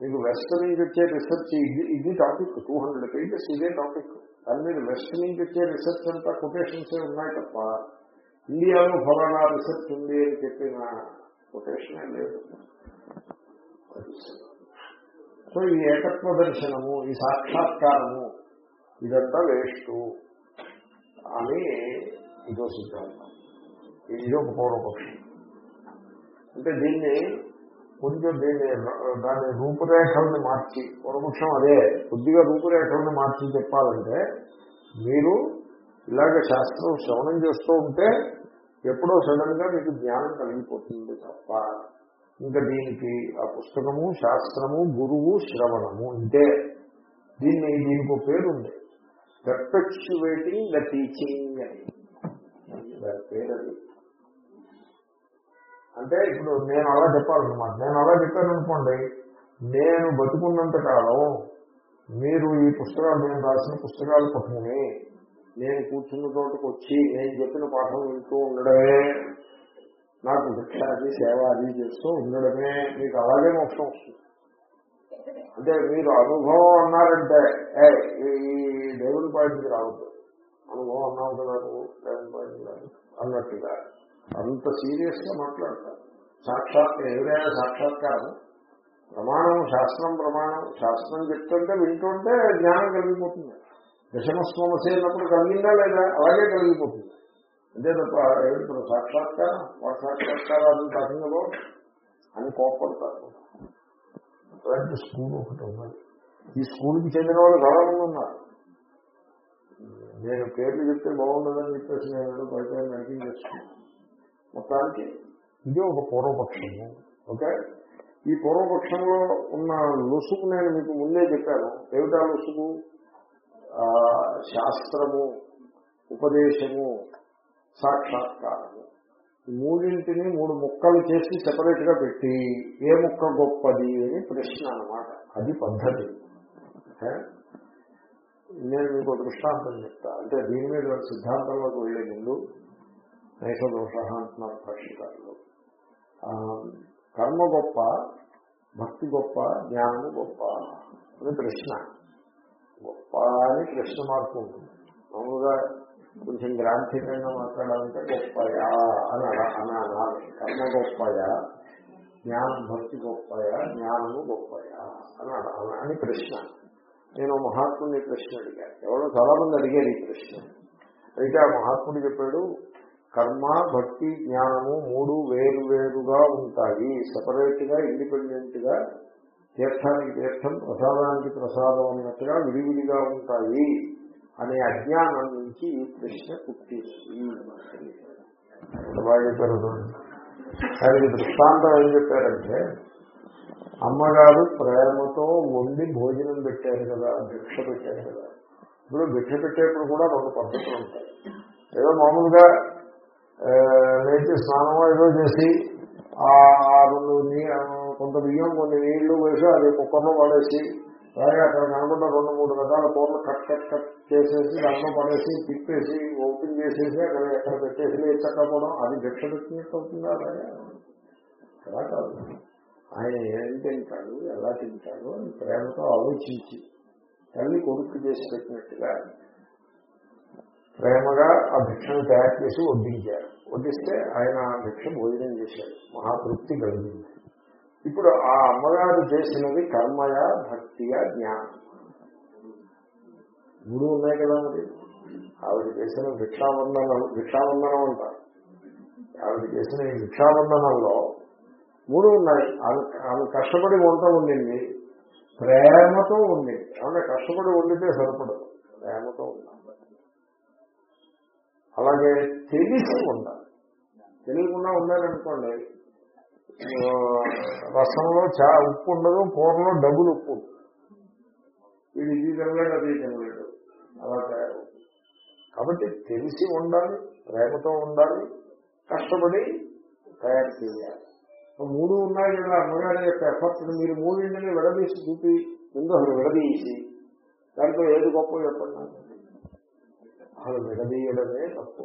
మీకు వెస్ట్ నుంచి వచ్చే రిసెర్చ్ ఇది ఇది టాపిక్ టూ హండ్రెడ్ పేజెస్ ఇదే టాపిక్ దాని మీద వెస్ట్ నుంచి వచ్చే రిసెర్చ్ అంతా కొటేషన్స్ ఉన్నాయి తప్ప ఇండియాలో ఫలానా రిసెర్చ్ ఉంది అని చెప్పిన కొటేషన్ లేదు. సో ఈ ఏకత్వ దర్శనము ఈ సాక్షాత్కారము ఇదంతా వేస్ట్ అని ఇదో సిద్ధాంతం. ఇది ఒక పూర్వపక్షం అంటే దీన్ని కొంచెం దీన్ని దాని రూపురేఖల్ని మార్చి పూర్వపక్షం అదే కొద్దిగా రూపురేఖల్ని మార్చి చెప్పాలంటే మీరు ఇలాగ శాస్త్రం శ్రవణం చేస్తూ ఉంటే ఎప్పుడో సడన్గా మీకు జ్ఞానం కలిగిపోతుంది తప్ప ఇంకా దీనికి ఆ పుస్తకము శాస్త్రము గురువు శ్రవణము ఇంతే దీన్ని దీనికి ఒక పేరు ఉంది. పెర్ఫెక్చువేటింగ్ ద టీచింగ్ అని. దాని పేరు అది. అంటే ఇప్పుడు నేను అలా చెప్పాలన్నమాట. నేను అలా చెప్పాను అనుకోండి నేను బతుకున్నంత కాలం మీరు ఈ పుస్తకాలు నేను రాసిన పుస్తకాలు పట్టుకుని నేను కూర్చున్న చోటకు వచ్చి నేను చెప్పిన పాఠం వింటూ ఉండడమే నాకు భిక్ష అది సేవ అది చేస్తూ ఉండడమే మీకు అలాగే మోక్షం వస్తుంది. అంటే మీరు అనుభవం అన్నారంటే ఏ ఈ దేవుని పాయింట్కి రావద్దు. అనుభవం అన్నావు కదా నువ్వు దేవుని పాయింట్ అన్నట్టుగా. అంత సీరియస్గా మాట్లాడతారు. సాక్షాత్ ఎవరైనా సాక్షాత్కారం ప్రమాణం శాస్త్రం ప్రమాణం శాస్త్రం చెప్తుంటే వింటుంటే జ్ఞానం కలిగిపోతుంది దశమస్వమసే అన్నప్పుడు కలిగిందా లేదా? అలాగే కలిగిపోతుంది అంతే తప్ప ఏమిటి సాక్షాత్కారం? వాడు సాక్షాత్కారాలు టాకింగ్లో అని కోప్పడతారు. అలాంటి స్కూల్ ఒకటి ఉన్నది. ఈ స్కూల్కి చెందిన వాళ్ళు మంది ఉన్నారు. నేను పేర్లు చెప్తే బాగుండదని చెప్పేసి నేను బయట మ్యాచింగ్ చేసుకున్నాను మొత్తానికి ఇది ఒక పూర్వపక్షము. ఓకే? ఈ పూర్వపక్షంలో ఉన్న లుసుకు నేను మీకు ముందే చెప్పాను. ఏమిటా లుసుకు శాస్త్రము ఉపదేశము సాక్షాత్కారము. మూడింటిని మూడు ముక్కలు చేసి సెపరేట్గా పెట్టి ఏ ముక్క గొప్పది అని ప్రశ్న అన్నమాట. అది పద్ధతి. నేను మీకు దృష్టాంతం చెప్తా. అంటే దీని మీద సిద్ధాంతంలోకి వెళ్ళే ముందు నైషదోష అంటున్నారు భాష్యకారులు కర్మ గొప్ప భక్తి గొప్ప జ్ఞానము గొప్ప అని ప్రశ్న. గొప్ప అని ప్రశ్న మార్పు ఉంటుంది. మామూలుగా కొంచెం గ్రాంథికంగా మాట్లాడాలంటే గొప్పయా అని అని అనాలి కర్మ గొప్పయా? జ్ఞానం భక్తి గొప్పయా? జ్ఞానము గొప్పయా? అని అని ప్రశ్న. నేను మహాత్ముడిని ప్రశ్న అడిగాను ఎవరో చాలా మంది అడిగారు ఈ ప్రశ్న. అయితే ఆ మహాత్ముడు చెప్పాడు కర్మ భక్తి జ్ఞానము మూడు వేరు వేరుగా ఉంటాయి. సపరేట్గా ఇండిపెండెంట్గా తీర్థానికి తీర్థం ప్రసాదానికి ప్రసాదం అన్నట్టుగా విడివిడిగా ఉంటాయి. అనే అజ్ఞానం నుంచి ఈ ప్రశ్న పుట్టింది దృష్టాంతం ఏం చెప్పారంటే అమ్మగారు ప్రేమతో వండి భోజనం పెట్టారు కదా భిక్ష పెట్టారు కదా. ఇప్పుడు భిక్ష పెట్టేప్పుడు కూడా రెండు పద్ధతులు ఉంటాయి. ఏదో మామూలుగా లేచి స్నానం ఏదో చేసి ఆ రెండు కొంత బియ్యం కొన్ని నీళ్ళు వేసి అది కుక్కర్లో పడేసి అలాగే అక్కడ కనబడ్డ రెండు మూడు రకాల కూరలు కట్ కట్ కట్ చేసేసి దాంట్లో పడేసి తిప్పేసి ఓపెన్ చేసేసి అక్కడ ఎక్కడ పెట్టేసి లేచకపోవడం అది భిక్ష పెట్టినట్టు అవుతుందా అలాగే? అలా కాదు. ఆయన ఏం తింటాడు ఎలా తింటాడు అని ప్రేమతో ఆలోచించి తల్లి కొడుకు చేసి పెట్టినట్టుగా ప్రేమగా ఆ భిక్షను తయారు చేసి వడ్డించారు. వడ్డిస్తే ఆయన ఆ భిక్ష భోజనం చేశాడు. మహాతృప్తి కలిగింది. ఇప్పుడు ఆ అమ్మగారు చేసినది కర్మయ భక్తియ జ్ఞానం మూడు ఉన్నాయి కదా మరి. ఆవిడ చేసిన భిక్షాబంధనం భిక్షాబంధనం అంటారు. ఆవిడ చేసిన ఈ భిక్షాబంధనంలో మూడు ఉన్నాయి. ఆమె కష్టపడి వంట ఉండింది ప్రేమతో ఉంది ఆమె కష్టపడి వండితే సరిపడదు. ప్రేమతో ఉండాలి అలాగే తెలిసి ఉండాలి తెలియకుండా ఉండాలనుకోండి రసంలో చా ఉప్పు ఉండదు కూరలో డబుల్ ఉప్పు వీడు ఇది తినలేడు అది తినలేడు. అలా తయారవుతుంది. కాబట్టి తెలిసి ఉండాలి ప్రేమతో ఉండాలి కష్టపడి తయారు చేయాలి. మూడు ఉన్నాయి కదా అమ్మగారి యొక్క ఎఫర్ట్ మీరు మూడింటిని విడదీసి చూపి ముందు అసలు విడదీసి దాంట్లో ఏది గొప్ప చెప్పండి? అసలు విడదీయడమే తప్పు.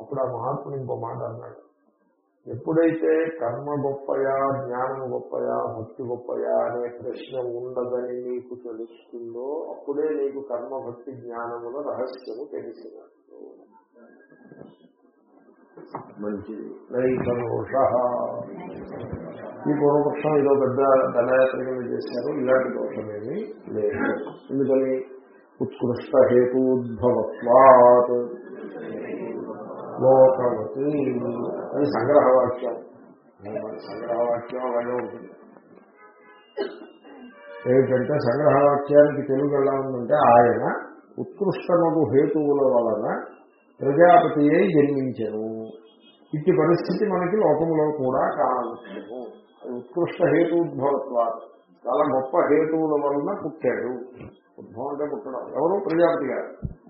అప్పుడు ఆ మహాత్ముడు ఇంకో మాట అన్నాడు. ఎప్పుడైతే కర్మ గొప్పయా జ్ఞానం గొప్పయా భక్తి గొప్పయా అనే ప్రశ్న ఉండదని నీకు తెలుస్తుందో అప్పుడే నీకు కర్మ భక్తి జ్ఞానముల రహస్యము తెలిసినట్టు. మంచిది. నైకరోష ఈ పూర్వపక్షం ఇదో పెద్ద దండయాత్ర చేశారు ఇలాంటి దోషమేమి లేదు. ఎందుకని? ఉత్కృష్ట హేతూద్భవత్వాత్ శ్లోకవతి అది సంగ్రహవాక్యం. సంగ్రహవాక్యం అలాగే ఉంటుంది. ఏమిటంటే సంగ్రహవాక్యానికి తెలుగు ఎలా ఉందంటే ఆయన ఉత్కృష్టమగు హేతువుల వలన ప్రజాపతి అయి జన్మించను. ఇట్టి పరిస్థితి మనకి లోకంలో కూడా కానవచ్చును అది ఉత్కృష్ట హేతుద్భవత్వ చాలా గొప్ప హేతువుల వలన పుట్టాడు. ఉద్భవం అంటే పుట్టడం. ఎవరు? ప్రజాపతి గారు.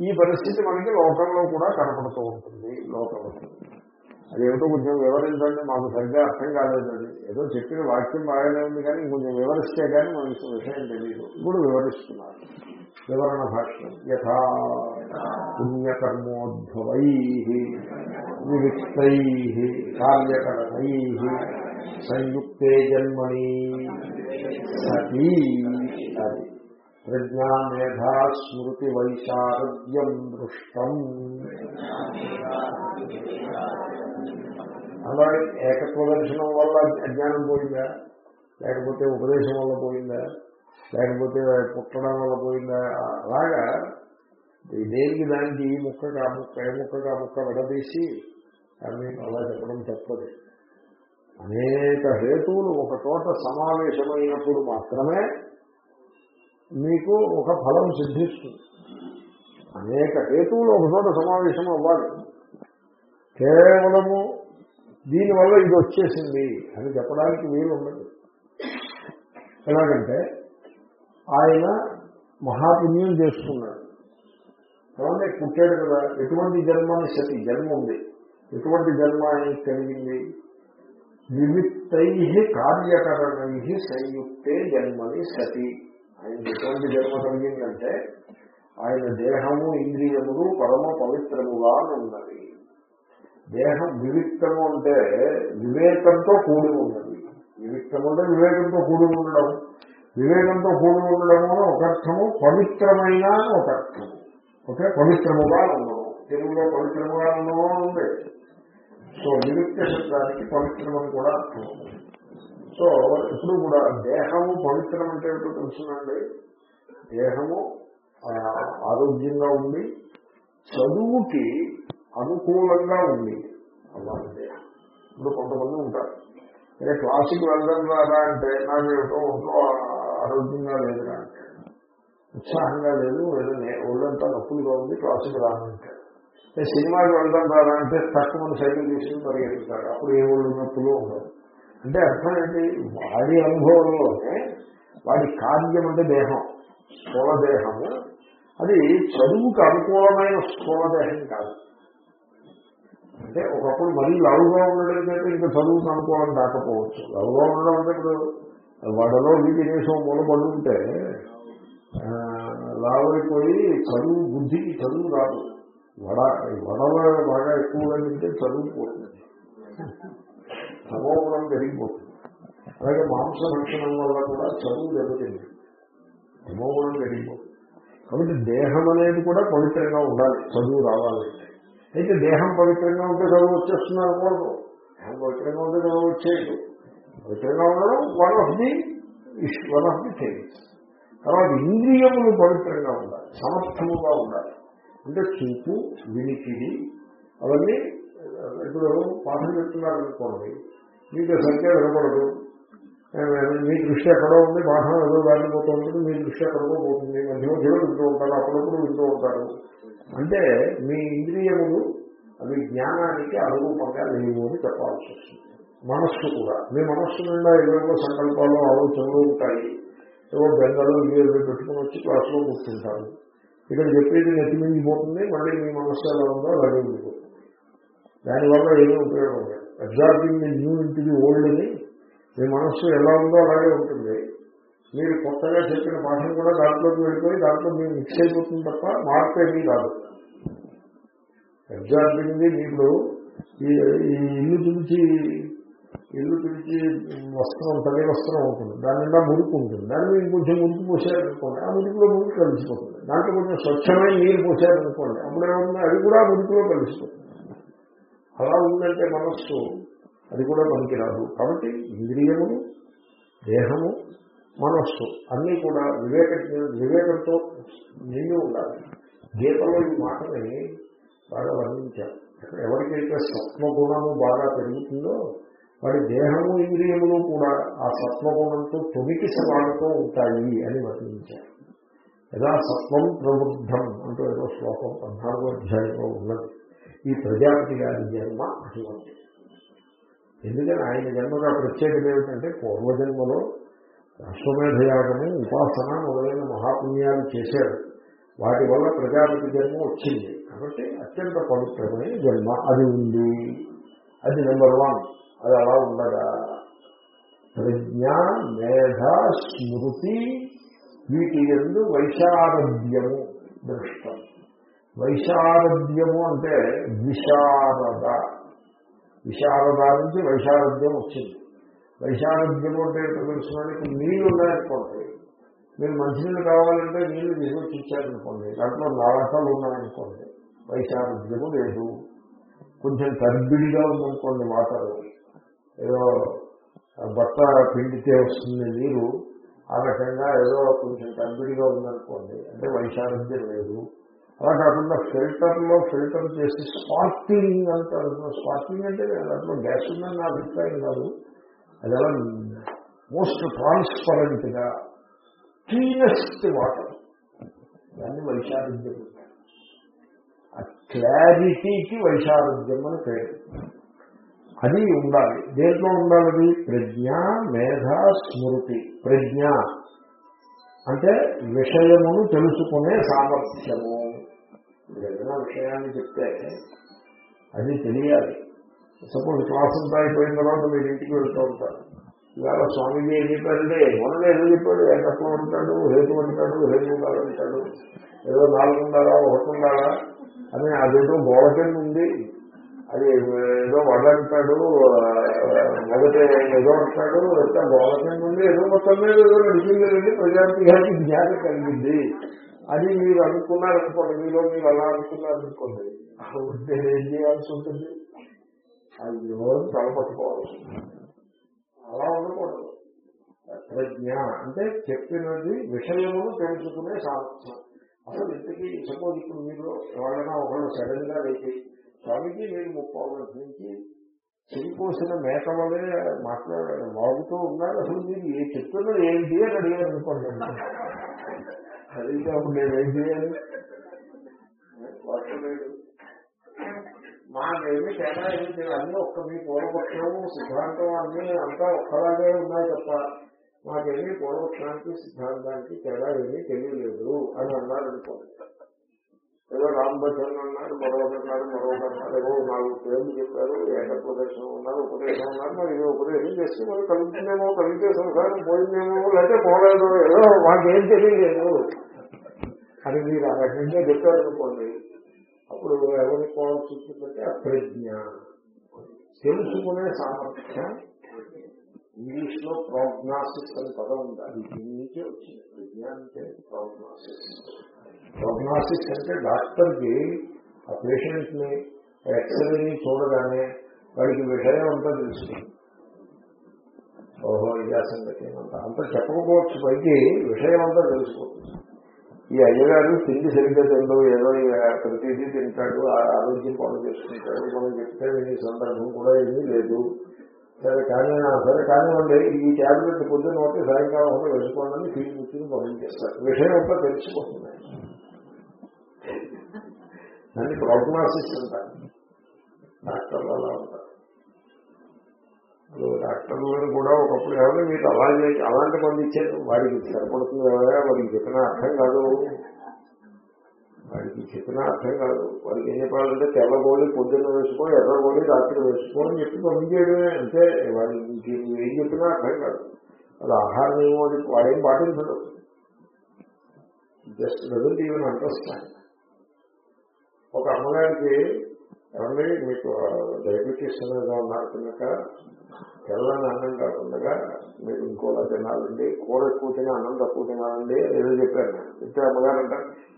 ఈ పరిస్థితి మనకి లోకంలో కూడా కనపడుతూ ఉంటుంది లోకంలో అదేమిటో కొంచెం వివరించండి మాకు సరిగ్గా అర్థం కాలేదు అది ఏదో చెప్పిన వాక్యం బాగానే ఉంది కానీ కొంచెం వివరిస్తే కానీ మనకి విషయం తెలియదు ఇప్పుడు వివరిస్తున్నారు. వివరణ భాష్యం. యథా పుణ్యకర్మోద్భవై వివిక్తై కార్యకరణై సంయుక్తే జన్మని సతీ అది. ప్రజ్ఞా మేధా స్మృతి వైశారద్యం దృష్టం. అలాగే ఏకత్వ దర్శనం వల్ల అజ్ఞానం పోయిందా? లేకపోతే ఉపదేశం వల్ల పోయిందా? లేకపోతే పుట్టడం వల్ల పోయిందా? అలాగా దేనికి దానికి ఈ ముక్కగా ఆ ముక్క ఏ ముక్కగా ఆ ముక్క విడదీసి అని అలా చెప్పడం తప్పదు. అనేక హేతువులు ఒక చోట సమావేశమైనప్పుడు మాత్రమే మీకు ఒక ఫలం సిద్ధిస్తుంది. అనేక హేతువులు ఒక చోట సమావేశం అవ్వాలి. కేవలము దీనివల్ల ఇది వచ్చేసింది అని చెప్పడానికి వీలు ఉండదు ఎలాగంటే ఆయన మహాపుణ్యం చేసుకున్నాడు ఏమంటే పుట్టాడు కదా ఎటువంటి జన్మని సతి జన్మ ఉంది. ఎటువంటి జన్మ ఆయనకి కలిగింది? వివిక్తై కార్యకరణై సంయుక్తే జన్మని సతి ఆయన ఎటువంటి జన్మ కలిగిందంటే ఆయన దేహము ఇంద్రియములు పరమ పవిత్రముగా ఉన్నది దేహం వివిక్తము అంటే వివేకంతో కూడి ఉన్నది. వివిక్తము అంటే వివేకంతో కూడి ఉండడం. వివేకంతో కూడి ఉండడం అని ఒక అర్థము పవిత్రమైన ఒక అర్థము. ఓకే? పవిత్రముగా ఉండడం తెలుగులో పవిత్రముగా ఉండడం ఉంది. సో వివిక్త శబ్దానికి పవిత్రమని కూడా అర్థం ఉంది. సో ఇప్పుడు కూడా దేహము పవిత్రం అంటే ఏమిటో తెలుసునండి. దేహము ఆరోగ్యంగా ఉంది. చదువుకి అనుకూలంగా ఉంది. అలాంటి దేహం ఇప్పుడు కొంతమంది ఉంటారు. అంటే క్లాసుకి వెళ్ళడం రాదా అంటే నాకు ఏమిటో ఒంట్లో ఆరోగ్యంగా లేదురా అంటే ఉత్సాహంగా లేదు ఒళ్ళంతా నొప్పులుగా ఉంది క్లాసుకి రానంటాడు సినిమాకి వెళ్దాం రాదా అంటే తక్కువ సైకిల్ తీసుకుని పరిగెత్తుతారు. అప్పుడు ఏ ఒళ్ళు నొప్పులు ఉండదు అంటే అర్థం ఏంటి? వాడి అనుభవంలోనే వాడి కార్యం అంటే దేహం స్థూలదేహము అది చదువుకు అనుకూలమైన స్థూలదేహం కాదు. అంటే ఒకప్పుడు మరీ లవుగా ఉండడం కంటే ఇంకా చదువుకు అనుకూలం కాకపోవచ్చు. లవుగా ఉండడం అంటే ఇప్పుడు వడలో వీటి దేశం ఉంటే ఆ, లావైపోయి చదువు బుద్ధికి చదువు రాదు. వడ వడలో బాగా ఎక్కువగా తింటే చదువు పోతుంది. తమోగుణం పెరిగిపోతుంది. అలాగే మాంస భక్షణం వల్ల కూడా చదువు దెబ్బతింది తమోగుణం పెరిగిపోతుంది. కాబట్టి దేహం అనేది కూడా పవిత్రంగా ఉండాలి చదువు రావాలంటే అయితే దేహం పవిత్రంగా ఉంటే చదువు వచ్చేస్తుంది అనుకోవడం దేహం పవిత్రంగా ఉంటే చదువు వచ్చేయదు. పవిత్రంగా ఉండడం one of the one of the things తర్వాత ఇంద్రియములు పవిత్రంగా ఉండాలి సమర్థముగా ఉండాలి. అంటే చూపు వినికిడి అవన్నీ ఇప్పుడు పాఠం చెప్తున్నారు అనుకోండి మీకు సరిగ్గా వినపడదు. మీ దృష్టి ఎక్కడో ఉంది పాఠం ఏదో వెళ్ళిపోతూ ఉంటుంది మీ దృష్టి ఎక్కడికో పోతుంది. మధ్య మధ్యలో వింటూ ఉంటారు అప్పుడప్పుడు వింటూ ఉంటారు. అంటే మీ ఇంద్రియములు అవి జ్ఞానానికి అనురూపంగా లేవు అని చెప్పాల్సి వస్తుంది. మనస్సు కూడా. మీ మనస్సు నిండా ఏవేవో సంకల్పాలు ఆలోచనలు ఉంటాయి. ఏవో బెంగలు ఇవి పెట్టుకుని వచ్చి క్లాసులో కూర్చుంటారు. ఇక్కడ చెప్పేది నెత్తిమింగిపోతుంది మళ్ళీ మీ మనస్సు ఎలా ఉందో అలాగే ఉండిపోతుంది. దానివల్ల ఏమీ ఉపయోగం లేదు. అబ్జార్బింగ్ న్యూ ఇంటిది ఓల్డ్ అని మీ మనస్సు ఎలా ఉందో అలాగే ఉంటుంది. మీరు కొత్తగా చెప్పిన పాఠం కూడా దాంట్లోకి వెళ్ళిపోయి దాంట్లో మీరు మిక్స్ అయిపోతుంది తప్ప మార్పు ఏమీ రాదు అబ్జార్బింగ్ మీరు ఈ ఈ ఇల్లు తుడిచి ఇల్లు తుడిచి వస్త్రం తల్లి వస్త్రం ఉంటుంది దాని నిండా మురుకు ఉంటుంది. దాన్ని మీరు కొంచెం మురికి పోసారనుకోండి ఆ మురికిలో మురికి కలిసిపోతుంది. దాంట్లో కొంచెం స్వచ్ఛమైన నీరు పోసారనుకోండి అప్పుడు అది కూడా మురికిలో కలిసిపోతుంది. అలా ఉందంటే మనస్సు అది కూడా మనకి రాదు కాబట్టి ఇంద్రియము దేహము మనస్సు అన్నీ కూడా వివేక వివేకంతో నిండి ఉండాలి. గీతలో ఈ మాటని బాగా వర్ణించారు. అక్కడ ఎవరికైతే సత్వగుణము బాగా పెరుగుతుందో వారి దేహము ఇంద్రియములు కూడా ఆ సత్వగుణంతో తొలికి సమానతో ఉంటాయి అని వర్ణించారు. యథా సత్వం ప్రబుద్ధం అంటూ ఏదో శ్లోకం పద్నాలుగో అధ్యాయంలో ఉన్నది. ఈ ప్రజాపతి గారి జన్మ అటువంటి ఎందుకని ఆయన జన్మగా ప్రత్యేకత ఏమిటంటే పూర్వజన్మలో అశ్వమేధయాగము ఉపాసన మొదలైన మహాపుణ్యాలు చేశారు వాటి వల్ల ప్రజాపతి జన్మ వచ్చింది. కాబట్టి అత్యంత పవిత్రమైన జన్మ అది ఉంది. అది నెంబర్ వన్ అది అలా ఉండగా ప్రజ్ఞ మేధ స్మృతి వీటి ఎందు వైశారద్యము దృష్టం. వైశారద్యము అంటే విశారద. విశారద నుంచి వైశారద్యం వచ్చింది. వైశారద్యము అంటే తెలుసుకున్నాను ఇప్పుడు నీళ్ళు ఉన్నాయనుకోండి. మీరు మంచినీళ్ళు కావాలంటే నీళ్ళు తీసుకొచ్చి ఇచ్చారనుకోండి. దాంట్లో నాలకలు ఉన్నాయనుకోండి. వైశారద్యము లేదు. కొంచెం తర్బిడిగా ఉందనుకోండి వాటర్. ఏదో బట్ట పిండితే వస్తుంది నీరు. ఆ రకంగా ఏదో కొంచెం తర్బిడిగా ఉందనుకోండి. అంటే వైశారద్యం లేదు. అలా కాకుండా ఫిల్టర్లో ఫిల్టర్ చేసి స్పార్కింగ్ అంటారు. స్పార్కింగ్ అంటే దాంట్లో గ్యాస్ ఉందని నా అభిప్రాయం కాదు. అది అలా మోస్ట్ ట్రాన్స్పరెంట్గా క్లీనెస్ట్ వాటర్. దాన్ని వైశారద్యం ఆ క్లారిటీకి వైశారద్యం అని పేరు. అది ఉండాలి. దేంట్లో ఉండాలి ప్రజ్ఞ మేధ స్మృతి. ప్రజ్ఞ అంటే విషయమును తెలుసుకునే సామర్థ్యము. ఏదైనా విషయాన్ని చెప్తే అది తెలియాలి. సపోజ్ క్లాస్ అంతా అయిపోయిన తర్వాత మీరు ఇంటికి వెళ్తూ ఉంటారు. ఇవాళ స్వామిజీ ఏం చెప్పారంటే మొన్న ఏదో చెప్పాడు ఏకత్వం అంటాడు హేతు అంటాడు హేతు కాదంటాడు ఏదో నాలుగు ఉండాలా ఒకటి ఉండాలా అని అదేదో గోడకెళ్ళి ఉంది. అది ఏదో వడంటాడు మొదటి ఏదో అంటాడు ఎంత గోడకెళ్ళి ఉంది ఏదో మొత్తం మీద ఏదో నడిచింది ప్రజాపతి గారికి జ్ఞానం కలిగింది. అది మీరు అనుకున్నారనుకోండి మీలో మీరు అలా అనుకున్నారనుకోండి నేను ఏం చేయాల్సి ఉంటుంది? అయ్యో తలపట్టుకోవాల్సి అలా ఉండకూడదు. ప్రజ్ఞ అంటే చెప్పినది విషయమును తెలుసుకునే సామర్థ్యం. అసలు ఇంతకీ సపోజ్ ఇప్పుడు మీరు ఎవరైనా ఒకళ్ళు సడన్గా వెళ్ళి స్వామికి మీరు ముప్పై నుంచి చెరిపోసిన మేక వలే మాట్లాడారు వాగుతూ ఉన్నారు. అసలు మీరు ఏ చెప్తున్నారు ఏంటి అని అడిగారు అనుకోండి. అడిగితే అప్పుడు నేను ఏం చేయాలి మాకేమి తేడా ఏమి తెలియదు అన్నీ ఒక్క మీ పూర్వపక్షము సిద్ధాంతం అన్నీ అంతా ఒక్కలాగే ఉన్నాయి తప్ప మాకేమీ పూర్వపక్షానికి సిద్ధాంతానికి తేడా ఏమీ తెలియలేదు అని అన్నారు అనుకోండి ఏదో రాంభజన్ అన్నారు మరొకటి అన్నారు మరొకటి ఏదో నాలుగు పేర్లు చెప్పారు ఏకప్రదర్శనం ఉన్నారు ఉపదేశం ఉన్నారు మరి ఇది ఉపదేశం చేస్తే మరి కలుగుతుందేమో కలిగితే సంసారం పోయిందేమో లేకపోతే పోలేదు ఏదో మాకేం తెలియలేదు. అని మీరు ఆ రకంగా చెప్పారు అనుకోండి అప్పుడు ఎవరిని పోవాల్సి వచ్చిందంటే అప్రజ్ఞ తెలుసుకునే సామర్థ్యం ఇంగ్లీష్లో ప్రోగ్నాసిస్ అని పదం ఉంది. అది దీని నుంచే వచ్చింది. ప్రజ్ఞ అంటే ప్రోగ్నాసిస్ ప్రోగ్నాసిస్ అంటే డాక్టర్కి ఆ పేషెంట్ని ఎక్స్రేని చూడగానే వాడికి విషయం అంతా తెలుస్తుంది. ఓహో ఇదే సంగతి అంత అంత చెప్పకపోవచ్చు పైకి విషయం అంతా తెలుసుకోవచ్చు ఈ అయ్యగారు తిండి సరిగ్గా తిండు ఏదో ప్రతిదీ తింటాడు ఆరోగ్యం పనులు చేసుకుంటాడు మనం చెప్తే వినే సందర్భం కూడా ఏమీ లేదు. సరే కానీ సరే కానివ్వండి ఈ ట్యాబ్లెట్ పొద్దున్న ఒకటి సాయంకాలం ఒకటి వేసుకోండి ఫీజు కూర్చుని చేస్తారు. విషయం అంతా తెలిసిపోతుంది. దాన్ని ప్రోగ్నాసిస్ అంటారు డాక్టర్లు అలా ఉంటారు. డాక్టర్లు కూడా ఒకప్పుడు ఏమైనా మీకు అలాగే అలాంటి మంది ఇచ్చారు. వాడికి సరిపడుతుంది ఎవరా వాడికి చెప్పిన అర్థం కాదు. వాడికి వాడికి చెప్పినా అర్థం కాదు. వాడికి ఏం చెప్పాలంటే తెల్లగోళి పొద్దున్న వేసుకో ఎర్రగోళి రాత్రి వేసుకో అని చెప్పి పంపించేయడమే అంటే వాడికి ఏం చెప్పినా అర్థం కాదు. అది ఆహారం ఏమో వాడేం పాటించడం. Just doesn't even understand. ఒక అమ్మగారికి ఏమండి మీకు డయాబెటీస్ అనేది ఉన్నారు కనుక తెల్లని అన్నం కాకుండా మీరు ఇంకోలా తినాలండి కూర ఎక్కువ తిన అన్నం తక్కువ తినాలండి ఏదో చెప్పాను చెప్తే అమ్మగారు అంట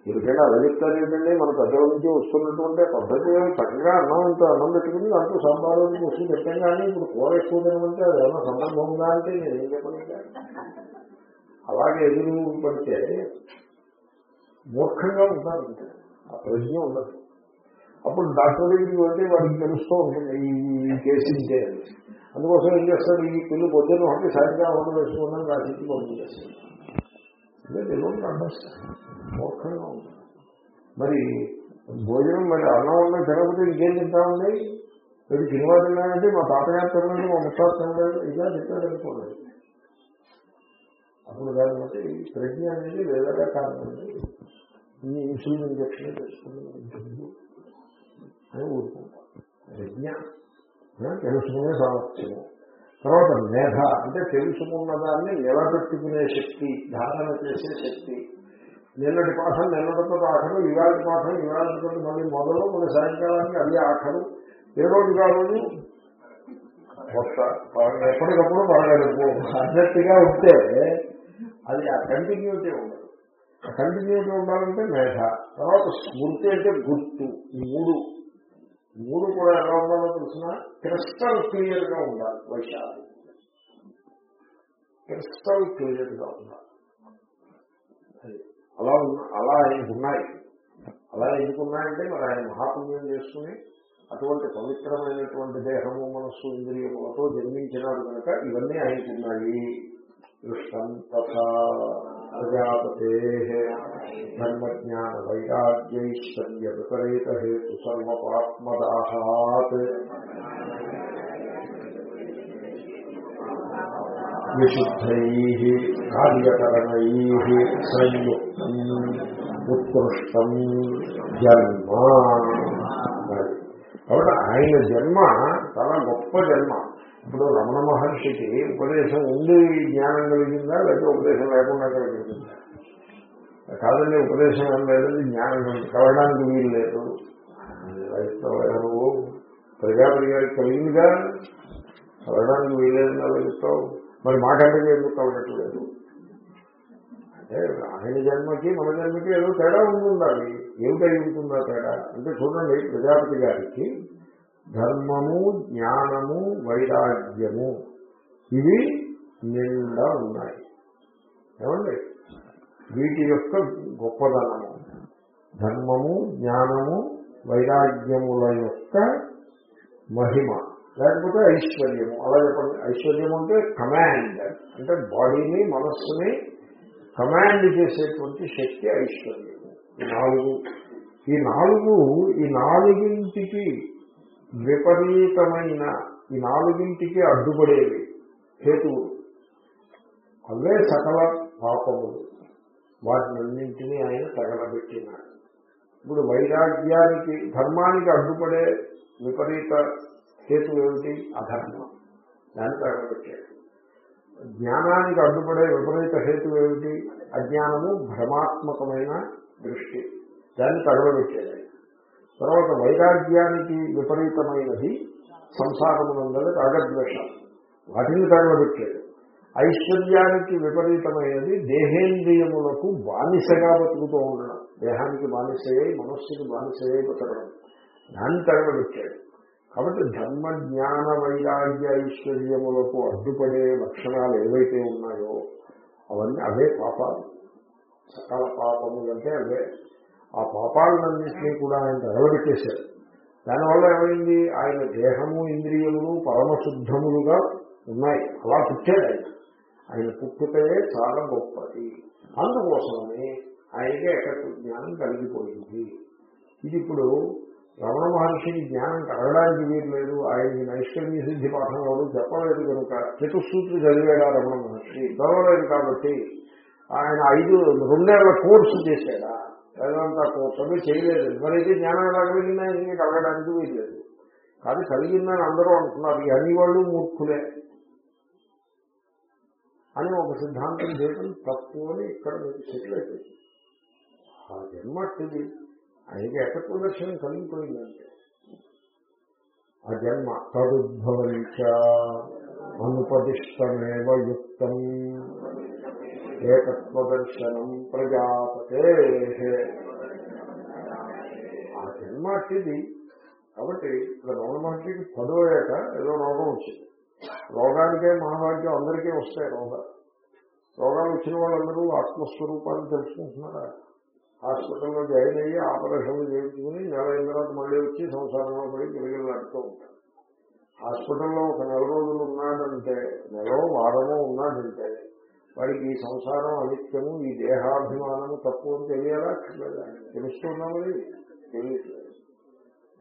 ఎందుకంటే అలా చెప్తారు ఏంటండి మన పెద్దల నుంచి వస్తున్నటువంటి పద్ధతి చక్కగా అన్నం ఇంత అన్నం పెట్టుకుని దాంట్లో సంబంధం వచ్చి చెప్పాం కానీ ఇప్పుడు కూర ఎక్కువ తినమంటే అది ఏమైనా సందర్భం ఉందా అంటే నేను ఏం అలాగే ఎదురు పడితే మూర్ఖంగా ఉంటారు ఆ ప్రజ్ఞ ఉండదు. అప్పుడు డాక్టర్ దగ్గరికి వెళ్తే వాడికి తెలుస్తూ ఉంటుంది ఈ కేసు ఇంతే అందుకోసం ఏం చేస్తాడు? ఈ పిల్లలు పొద్దున్న ఒకటి సాయంత్రం ఒకటి వేసుకున్నాను రాసి పంపించేస్తాడు ఇదే తెలియదు అండర్స్టాండ్ మూర్ఖంగా ఉంటుంది మరి భోజనం మరి అన్నం ఉన్న తినకపోతే ఇంకేం తింటామండి? మీరు సినిమా తిన్నానంటే మా తాతగారు తినలేదు మా ముత్తాత తినలేదు ఇలా చెప్పాడు అనుకోండి అప్పుడు దాన్ని బట్టి ప్రజ్ఞ అనేది వేరేగా కారణం ఈ ఇన్సులిన్ ఇంజక్షన్ చేసుకుంటుంది అని ఊరుకుంటాం ప్రజ్ఞ తెలుసుకునే సామర్థ్యము తర్వాత మేధ అంటే తెలుసుకున్న దాన్ని నిలబెట్టుకునే శక్తి ధారణ చేసే శక్తి. నిన్నటి పాఠం నిన్నటితో ఆఖరు ఇవాళ పాఠం ఇవాళతో మళ్ళీ మొదలు మన సాయంకాలానికి అది ఆఖరు. ఏ రోజు కాదు కొత్త ఎప్పటికప్పుడు పడగలుగు అన్నట్టుగా ఉంటే అది ఆ కంటిన్యూటీ ఉండదు. కంటిన్యూటీ ఉండాలంటే మేధ. తర్వాత స్మృతి అంటే గుర్తు ఈ మూడు. మూడు కూడా ఎలా ఉండాలో తెలిసిన? క్రిస్టల్ క్లియర్గా ఉండాలి వైశాలి. క్రిస్టల్ క్లియర్గా ఉండాలి. అలా అలా ఆయనకు ఉన్నాయి. అలా ఎందుకున్నాయంటే మరి ఆయన మహాపుణ్యం చేసుకుని అటువంటి పవిత్రమైనటువంటి దేహము మనస్సు ఇంద్రియములతో జన్మించినారు కనుక ఇవన్నీ ఆయనకున్నాయి దృష్టం తథా ప్రజాపతే ధర్మజ్ఞాన వైరాగ్యైశ్వర్య విపరీత హేతు సర్వపాత్మదాహాత్ విశుద్ధై కార్యకరణై సంయుక్తం ఉత్కృష్టం జన్మ. కాబట్టి ఆయన జన్మ చాలా గొప్ప జన్మ. ఇప్పుడు రమణ మహర్షికి ఉపదేశం ఉండి జ్ఞానం కలిగిందా లేకపోతే ఉపదేశం లేకుండా కలిగిందా? కాదండి ఉపదేశం ఏం లేదండి జ్ఞానం కలగడానికి వీలు లేదు. వైష్ణవ నువ్వు ప్రజాపతి గారికి కలిగిందిగా కలగడానికి వీలేదు అలా చెప్తావు? మరి మాకంటే ఎందుకు కలగట్లేదు? అంటే ఆయన జన్మకి మన జన్మకి ఏదో తేడా ఉండి ఏమిటై ఉంటుందా తేడా? అంటే చూడండి ప్రజాపతి గారికి ధర్మము జ్ఞానము వైరాగ్యము. ఇవి నిండా ఉన్నాయి. ఏమండి? వీటి యొక్క గొప్పదనము ధర్మము జ్ఞానము వైరాగ్యముల యొక్క మహిమ. లేకపోతే ఐశ్వర్యము. అలా చెప్పండి. ఐశ్వర్యం అంటే కమాండ్. అంటే బాడీని మనస్సుని కమాండ్ చేసేటువంటి శక్తి ఐశ్వర్యము. ఈ నాలుగు. ఈ నాలుగు ఈ నాలుగింటికి విపరీతమైన ఈ నాలుగింటికి అడ్డుపడేవి హేతువులు అవే సకల పాపములు. వాటినన్నింటినీ ఆయన తగలబెట్టినాడు. ఇప్పుడు వైరాగ్యానికి ధర్మానికి అడ్డుపడే విపరీత హేతు ఏమిటి? అధర్మం. దాన్ని తగలబెట్టాడు. జ్ఞానానికి అడ్డుపడే విపరీత హేతు ఏమిటి? అజ్ఞానము భ్రమాత్మకమైన దృష్టి. దాన్ని తగలబెట్టాడు తర్వాత వైరాగ్యానికి విపరీతమైనది సంసారమునందరి రాగద్వేషాలు. వాటిని తగలబెట్టాడు ఐశ్వర్యానికి విపరీతమైనది దేహేంద్రియములకు బానిసగా బతుకుతూ ఉండడం. దేహానికి బానిసయ్యి మనస్సుకి బానిసయ్యి బతకడం. దాన్ని తగలబెట్టాడు కాబట్టి ధర్మ జ్ఞాన వైరాగ్య ఐశ్వర్యములకు అడ్డుపడే లక్షణాలు ఏవైతే ఉన్నాయో అవన్నీ అవే పాపాలు. సకల పాపములంటే అవే. ఆ పాపాలన్నింటినీ కూడా ఆయన తగలబెట్టేశారు దానివల్ల ఏమైంది? ఆయన దేహము ఇంద్రియములు పరమశుద్ధములుగా ఉన్నాయి. అలా పుట్టాడు ఆయన. ఆయన పుట్టుటే చాలా గొప్పది. అందుకోసమని ఆయనకే ఎక్కడికి జ్ఞానం కలిగిపోయింది. ఇది ఇప్పుడు రమణ మహర్షిని జ్ఞానం కలగడానికి వీలు లేదు ఆయన నైష్కర్మ్య సిద్ధి పాఠం చెప్పలేదు కనుక చతుస్సూత్రి చదివాడా రమణ మహర్షి? చదవలేదు కాబట్టి ఆయన ఐదు రెండేళ్ళ కోర్సు చేశాడా? వేదాంత కూర్చొని చేయలేదు. ఎవరైతే జ్ఞానం ఎలా కలిగిందా ఇంకా కలగడానికి వీల్లేదు కానీ కలిగిందని అందరూ అంటున్నారు. ఈ అన్ని వాళ్ళు మూర్ఖులే. అని ఒక సిద్ధాంతం చేయడం తప్పు అని ఇక్కడ మీకు సెటిల్ అయిపోయింది ఆ జన్మ ఆయనకి ఏకత్వ దర్శనం కలిగిపోయిందంటే ఆ జన్మ తదుద్భవంచ అనుపదిష్టమేవ యుక్తం. ఏకత్వ దర్శనం ప్రజాపతే. ఆ జన్మ అట్టిది కాబట్టి ఇక్కడ రోగ మహర్షికి పదో ఏదో రోగం వచ్చింది. రోగానికే మహాభాగ్యం అందరికీ వస్తాయి రోగాలు. రోగాలు వచ్చిన వాళ్ళందరూ ఆత్మస్వరూపాన్ని తెలుసుకుంటున్నారా? హాస్పిటల్లో జాయిన్ అయ్యి ఆపరేషన్లు చేయించుకుని నెల అయిన తర్వాత మళ్ళీ వచ్చి సంసారంలో పడి గిరగిలాడుతూ ఉంటారు. హాస్పిటల్లో ఒక నెల రోజులు ఉన్నాడంటే నెలలో వారమో ఉన్నాడంటే వాడికి ఈ సంసారం అనిత్యము ఈ దేహాభిమానము తప్పు అని తెలియాలా? అక్కర్లేదా తెలుస్తున్నామని తెలియట్లేదు.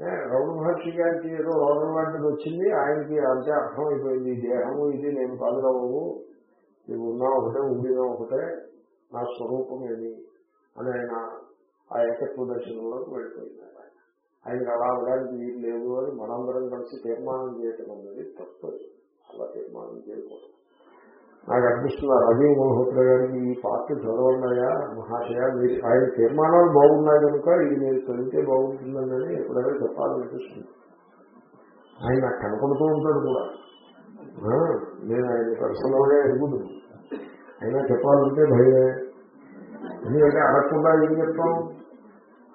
ఏ, రమణ మహర్షి గారికి ఏదో రోగం లాంటిది వచ్చింది. ఆయనకి అంతే అర్థమైపోయింది ఈ దేహము ఇది నేను కాదు ఇది ఉన్నా ఒకటే ఉండినా ఒకటే. నా స్వరూపం ఏది? అని ఆయన ఆ ఏకత్వ దర్శనంలోకి వెళ్ళిపోయినారు ఆయన. ఆయనకి అలా అవడానికి వీలు లేదు అని మనందరం కలిసి తీర్మానం చేయటం అనేది తప్పదు. అలా తీర్మానం చేయకూడదు. నాకు అనిపిస్తుంది రజీవ్ మల్హోత్రా గారికి ఈ పార్టీ చదవన్నాయా మహాశయ మీరు ఆయన తీర్మానాలు బాగున్నాయి కనుక ఇది మీరు చదివితే బాగుంటుందని ఎప్పుడైనా చెప్పాలనిపిస్తుంది. ఆయన నాకు కనపడుతూ ఉంటాడు కూడా. నేను ఆయన పర్సనల్గా ఎరుగుదు. అయినా చెప్పాలంటే భయమే. ఎందుకంటే అడగకుండా ఏం చెప్తాం?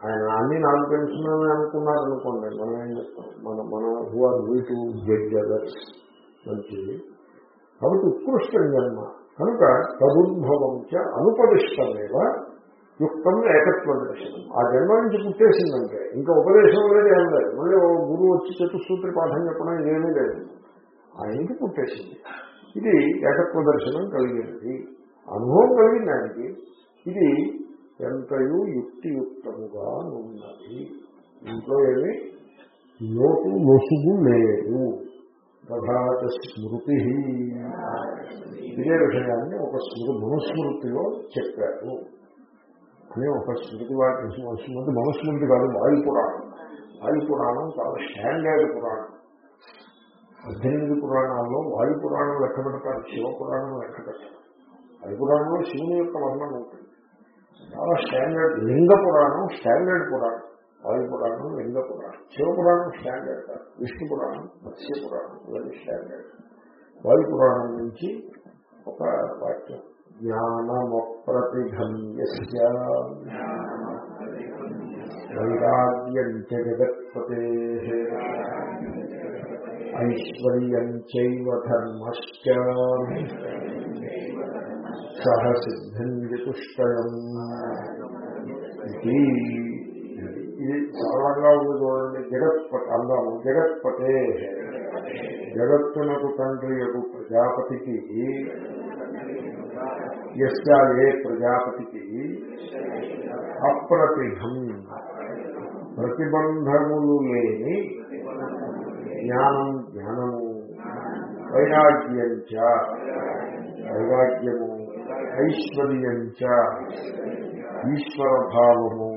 ఆయన అన్ని నాకు తెలుసునని అనుకున్నారనుకోండి మనం ఏం చెప్తాం? మన మన who are we to judge others మంచిది. కాబట్టి ఉత్కృష్టం జన్మ కనుక తదుద్భవం చ అనుపదిష్టమేవ యుక్తం ఏకత్వ దర్శనం ఆ జన్మ నుంచి పుట్టేసిందంటే ఇంకా ఉపదేశం అనేది ఏం లేదు. మళ్ళీ ఓ గురువు వచ్చి చతుసూత్రి పాఠం చెప్పడం ఇదేమీ లేదు. ఆయనకి పుట్టేసింది. ఇది ఏకత్వ దర్శనం కలిగినది. అనుభవం కలిగింది ఆయనకి. ఇది ఎంతయు యుక్తియుక్తముగా ఉన్నది. ఇంట్లో ఏమి? లోటు లొసుగు లేదు. తథాచ స్మృతి ఇదే విషయాన్ని ఒక స్మృతి మనుస్మృతిలో చెప్పారు. అని ఒక స్మృతి వాటి స్మృతి మనుస్మృతి కాదు వాయు పురాణం. వాయు పురాణం చాలా స్టాండర్డ్ పురాణం. పద్దెనిమిది పురాణాల్లో వాయు పురాణం లెక్క పెడతారు శివ పురాణం లెక్క పెడతారు. వాయు పురాణంలో శివుని యొక్క వర్ణం ఉంటుంది. చాలా స్టాండర్డ్ లింగ పురాణం స్టాండర్డ్ పురాణం. వాయు పురాణం లింగ పురాణం శివపురాణం స్టాండర్డ్ కాదు. విష్ణు పురాణం మత్స్య పురాణం ఇవన్నీ స్టాండర్డ్ వాయు పురాణం నుంచి ఒక వాక్యం జ్ఞానమప్రతిగమ్య వైరాగ్యం జగత్పతే. ఐశ్వర్యం చైవ ధర్మశ్చ. సహ సిద్ధిం చతుష్టయం ఇది ఇది సరళంగా ఉంది చూడండి జగత్పతి అందాము జగత్పతే జగత్తునకు తండ్రి యొక్క ప్రజాపతికి ఎస్యా ఏ ప్రజాపతికి అప్రతిహం ప్రతిబంధములు లేని జ్ఞానం జ్ఞానము వైరాగ్యం చ వైరాగ్యము ఐశ్వర్యం చ ఈశ్వరభావము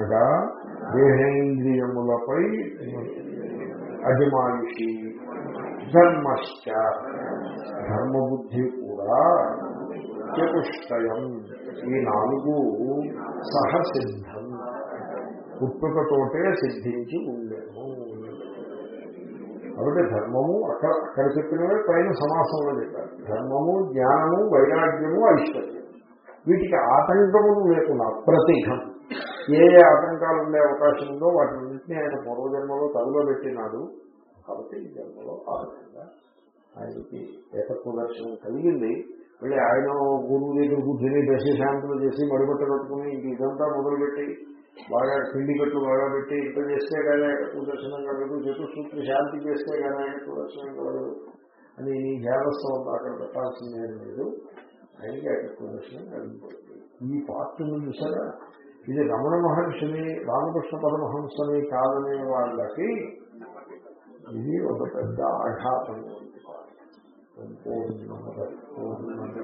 అనగా దేహేంద్రియములపై అజమాయిషి ధర్మశ్చ ధర్మబుద్ధి కూడా చతుష్టయం. ఈ నాలుగు సహసిద్ధం. పుట్టుకతోటే సిద్ధించి ఉండేము. కాబట్టి ధర్మము అక్కడ అక్కడ చెప్పినవే పైన సమాసంలో చెప్పారు. ధర్మము జ్ఞానము వైరాగ్యము ఐశ్వర్యం. వీటికి ఆటంకము లేకుండా ప్రతిఘం. ఏ ఏ ఆటంకాలు ఉండే అవకాశం ఉందో వాటిన్నింటినీ ఆయన పూర్వజన్మలో తగులో పెట్టినాడు కాబట్టి ఈ జన్మలో ఆ విధంగా ఆయనకి ఏకత్వ దర్శనం కలిగింది. మళ్ళీ ఆయన గురువు దగ్గర కూర్చొని దశశాంతులు చేసి మడిబట్ట కట్టుకుని ఇంక ఇదంతా మొదలుపెట్టి బాగా పిండి కట్టు బాగా పెట్టి ఇంత చేస్తే కానీ ఏకత్వ దర్శనం కలగదు చతుసూత్రి శాంతి చేస్తే కానీ ఏకత్వ దర్శనం కలగదు అని ఈ ధ్యానస్థం అంతా అక్కడ పెట్టాల్సిందేం లేదు. ఆయనకి ఏకత్వ దర్శనం కలిగిపోతుంది ఈ పార్టీని చూసారా ఇది రమణ మహర్షిని రామకృష్ణ పరమహంసని కాదనే వాళ్ళకి ఇది ఒక పెద్ద ఆఘాతం పూర్ణ పూర్ణమద.